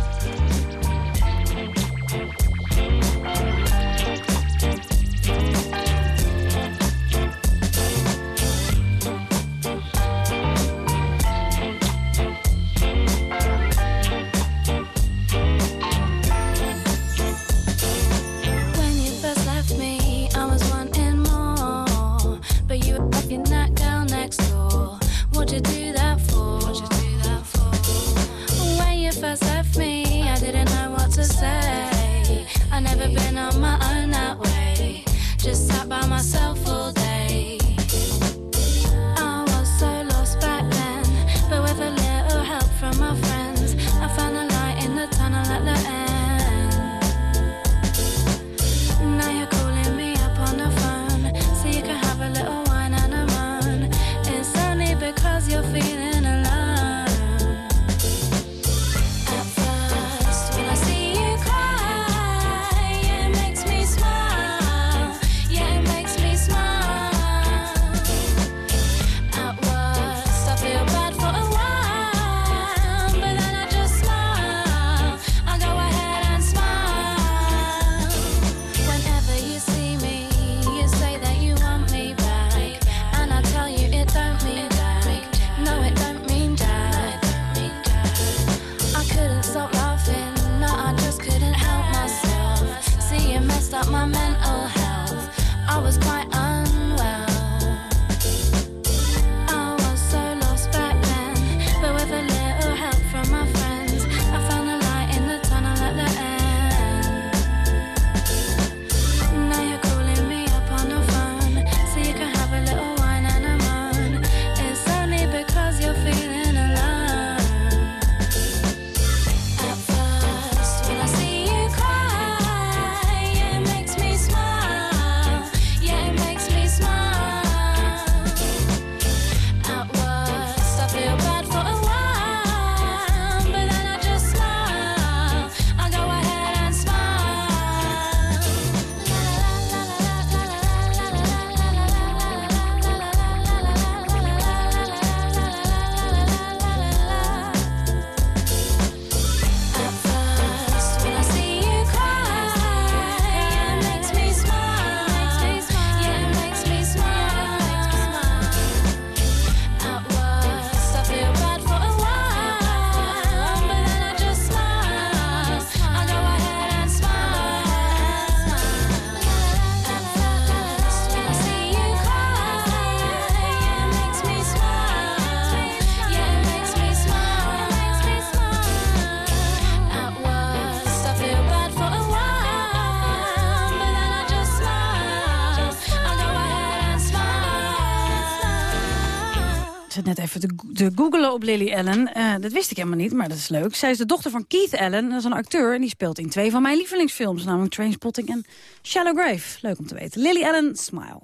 S15: Te googlen op Lily Allen. Eh, dat wist ik helemaal niet, maar dat is leuk. Zij is de dochter van Keith Allen. Dat is een acteur en die speelt in twee van mijn lievelingsfilms. Namelijk Trainspotting en Shallow Grave. Leuk om te weten. Lily Allen, Smile.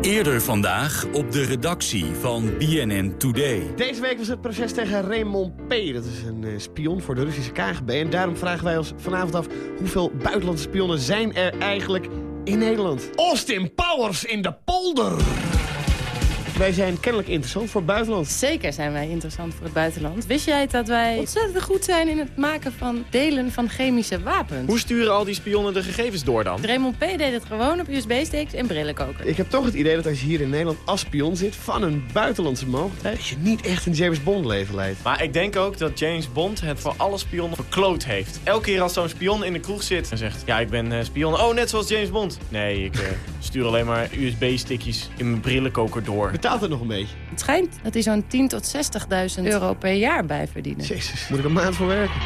S27: Eerder vandaag op de redactie van BNN Today.
S28: Deze week was het proces tegen Raymond P. Dat is een eh, spion voor de Russische KGB. En daarom vragen wij ons vanavond af... hoeveel buitenlandse spionnen zijn er eigenlijk in Nederland? Austin Powers in de polder! Wij zijn kennelijk interessant voor het buitenland.
S29: Zeker zijn wij interessant voor het buitenland. Wist jij dat wij ontzettend goed zijn in het maken van delen van chemische wapens?
S28: Hoe sturen al die spionnen de gegevens door dan?
S29: Raymond P. deed het gewoon op USB-sticks en brillenkoker.
S28: Ik heb toch het idee dat als je hier in Nederland als spion zit... van een buitenlandse mogelijkheid... dat je niet echt een James Bond leven leidt.
S30: Maar ik denk ook dat James Bond het voor alle spionnen verkloot heeft. Elke keer als zo'n spion in de kroeg zit en zegt... ja, ik ben eh, spion. Oh, net zoals James Bond. Nee, ik eh, stuur alleen maar USB-stickjes in mijn brillenkoker door.
S28: Betaalt het nog een beetje?
S29: Het schijnt dat hij zo'n 10 tot 60.000 euro per jaar bij verdienen.
S28: Jezus, moet ik een maand voor werken?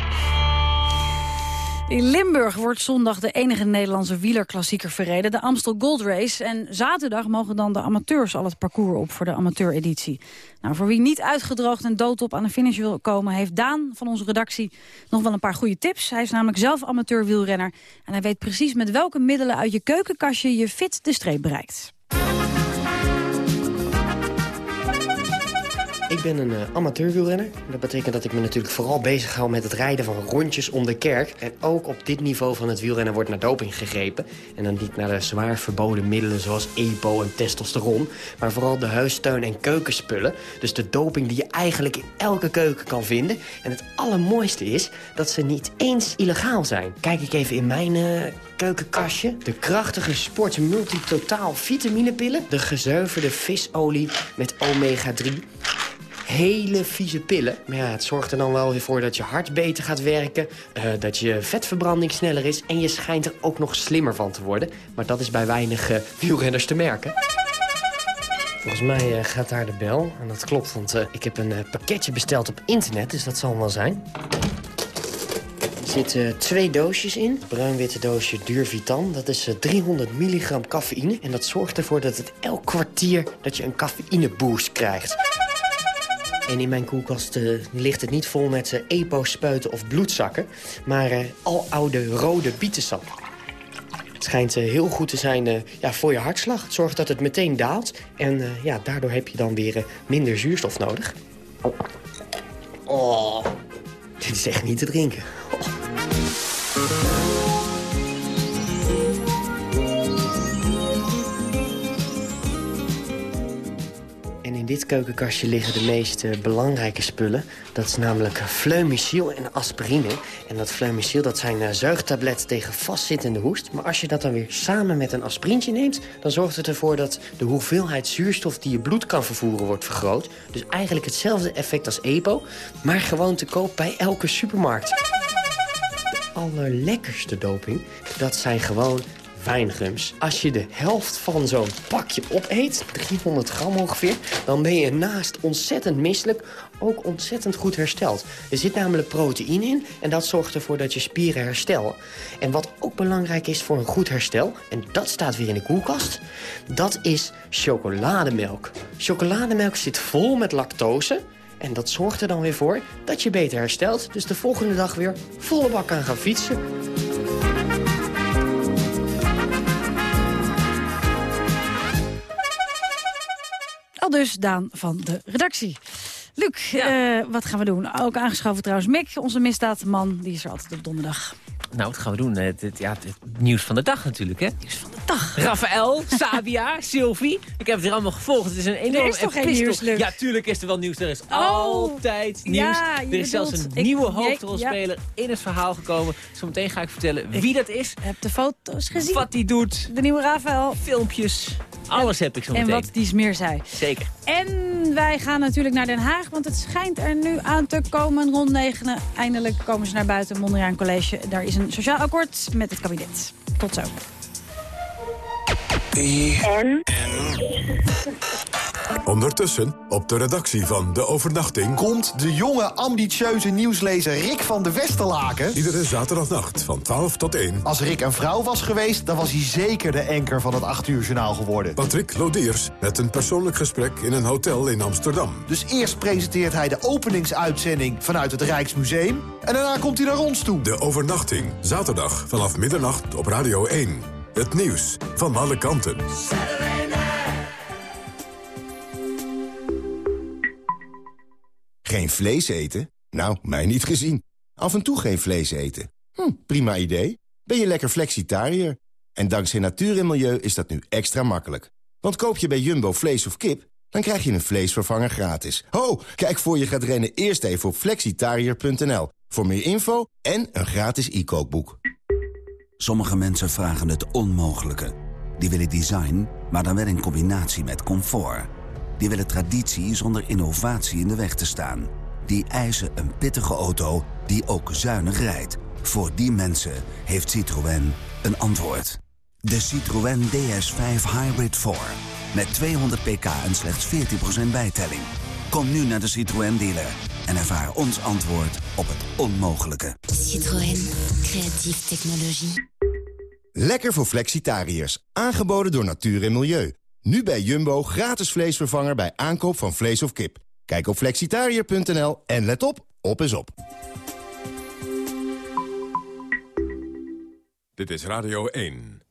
S15: In Limburg wordt zondag de enige Nederlandse wielerklassieker verreden, de Amstel Gold Race. En zaterdag mogen dan de amateurs al het parcours op voor de amateureditie. Nou, voor wie niet uitgedroogd en doodop aan de finish wil komen, heeft Daan van onze redactie nog wel een paar goede tips. Hij is namelijk zelf amateur wielrenner en hij weet precies met welke middelen uit je keukenkastje je fit de streep bereikt.
S31: Ik ben een uh, amateurwielrenner. Dat betekent dat ik me natuurlijk vooral bezig hou met het rijden van rondjes om de kerk. En ook op dit niveau van het wielrennen wordt naar doping gegrepen. En dan niet naar de zwaar verboden middelen zoals EPO en testosteron. Maar vooral de huistuin- en keukenspullen. Dus de doping die je eigenlijk in elke keuken kan vinden. En het allermooiste is dat ze niet eens illegaal zijn. Kijk ik even in mijn... Uh, keukenkastje. De krachtige Sport Multitotaal vitaminepillen. De gezuiverde visolie met omega-3 hele vieze pillen. Maar ja, het zorgt er dan wel weer voor dat je hart beter gaat werken... Uh, dat je vetverbranding sneller is... en je schijnt er ook nog slimmer van te worden. Maar dat is bij weinig uh, wielrenners te merken. Volgens mij uh, gaat daar de bel. En dat klopt, want ik heb een pakketje besteld op internet... dus dat zal wel zijn. Er zitten twee doosjes in. Bruin-witte doosje Durvitan. Dat is 300 milligram cafeïne. En dat zorgt ervoor dat het elk kwartier dat je een cafeïneboost krijgt. En in mijn koelkast uh, ligt het niet vol met uh, EPO-spuiten of bloedzakken... maar uh, al oude rode bietensap. Het schijnt heel goed te zijn ja, voor je hartslag. Het zorgt dat het meteen daalt. En ja, daardoor heb je dan weer minder zuurstof nodig. Oh, dit is echt niet te drinken. Oh. Dit keukenkastje liggen de meest uh, belangrijke spullen. Dat is namelijk fleumicil en aspirine. En dat fleumicil dat zijn uh, zuigtabletten tegen vastzittende hoest. Maar als je dat dan weer samen met een aspirintje neemt... dan zorgt het ervoor dat de hoeveelheid zuurstof die je bloed kan vervoeren wordt vergroot. Dus eigenlijk hetzelfde effect als EPO, maar gewoon te koop bij elke supermarkt. Allerlekkerste doping, dat zijn gewoon wijngums. Als je de helft van zo'n pakje opeet, 300 gram ongeveer... dan ben je naast ontzettend misselijk ook ontzettend goed hersteld. Er zit namelijk proteïne in en dat zorgt ervoor dat je spieren herstellen. En wat ook belangrijk is voor een goed herstel... en dat staat weer in de koelkast, dat is chocolademelk. Chocolademelk zit vol met lactose... En dat zorgt er dan weer voor dat je beter herstelt. Dus de volgende dag weer volle bak aan gaan fietsen.
S15: Al dus Daan van de redactie. Luc, ja. uh, wat gaan we doen? Ook aangeschoven trouwens Mick, onze misdaadman. Die is er altijd op donderdag.
S17: Nou, wat gaan we doen? Het, het, ja, het nieuws van de dag natuurlijk, hè?
S15: Nieuws van de dag.
S17: Rafael, Sabia, Sylvie. Ik heb het er allemaal gevolgd. Het is een enorm...
S15: Er is toch geen nieuws, Luc?
S17: Ja, tuurlijk is er wel nieuws. Er is oh, altijd nieuws.
S15: Ja,
S17: er is zelfs een nieuwe hoofdrolspeler ja. in het verhaal gekomen. Zometeen ga ik vertellen wie dat is.
S15: Heb de foto's gezien.
S17: Wat die doet.
S15: De nieuwe Rafael.
S17: Filmpjes. Alles heb ik zo meteen.
S15: En wat die meer zei.
S17: Zeker.
S15: En wij gaan natuurlijk naar Den Haag, want het schijnt er nu aan te komen. Rond negenen, eindelijk komen ze naar buiten, Mondriaan College. Daar is een sociaal akkoord met het kabinet. Tot zo.
S32: En?
S33: Ondertussen, op de redactie van De Overnachting...
S34: Komt de jonge, ambitieuze nieuwslezer Rick van de Westerlaken...
S33: Iedere zaterdagnacht van 12 tot 1.
S34: Als Rick een vrouw was geweest, dan was hij zeker de anker van het 8 uur journaal geworden.
S33: Patrick Lodiers met een persoonlijk gesprek in een hotel in Amsterdam.
S34: Dus eerst presenteert hij de openingsuitzending vanuit het Rijksmuseum... en daarna komt hij naar ons toe.
S33: De Overnachting, zaterdag vanaf middernacht op Radio 1. Het nieuws van alle kanten.
S35: Geen vlees eten? Nou, mij niet gezien. Af en toe geen vlees eten. Hm, prima idee. Ben je lekker flexitariër? En dankzij natuur en milieu is dat nu extra makkelijk. Want koop je bij Jumbo vlees of kip, dan krijg je een vleesvervanger gratis. Ho, kijk voor je gaat rennen eerst even op flexitariër.nl. Voor meer info en een gratis e-kookboek.
S36: Sommige mensen vragen het onmogelijke. Die willen design, maar dan wel in combinatie met comfort. Die willen traditie zonder innovatie in de weg te staan. Die eisen een pittige auto die ook zuinig rijdt. Voor die mensen heeft Citroën een antwoord. De Citroën DS5 Hybrid 4. Met 200 pk en slechts 14% bijtelling. Kom nu naar de Citroën dealer en ervaar ons antwoord op het onmogelijke.
S37: Citroën. Creatieve technologie.
S35: Lekker voor flexitariërs. Aangeboden door natuur en milieu. Nu bij Jumbo gratis vleesvervanger bij aankoop van vlees of kip. Kijk op flexitariër.nl en let op, op is op.
S33: Dit is Radio 1.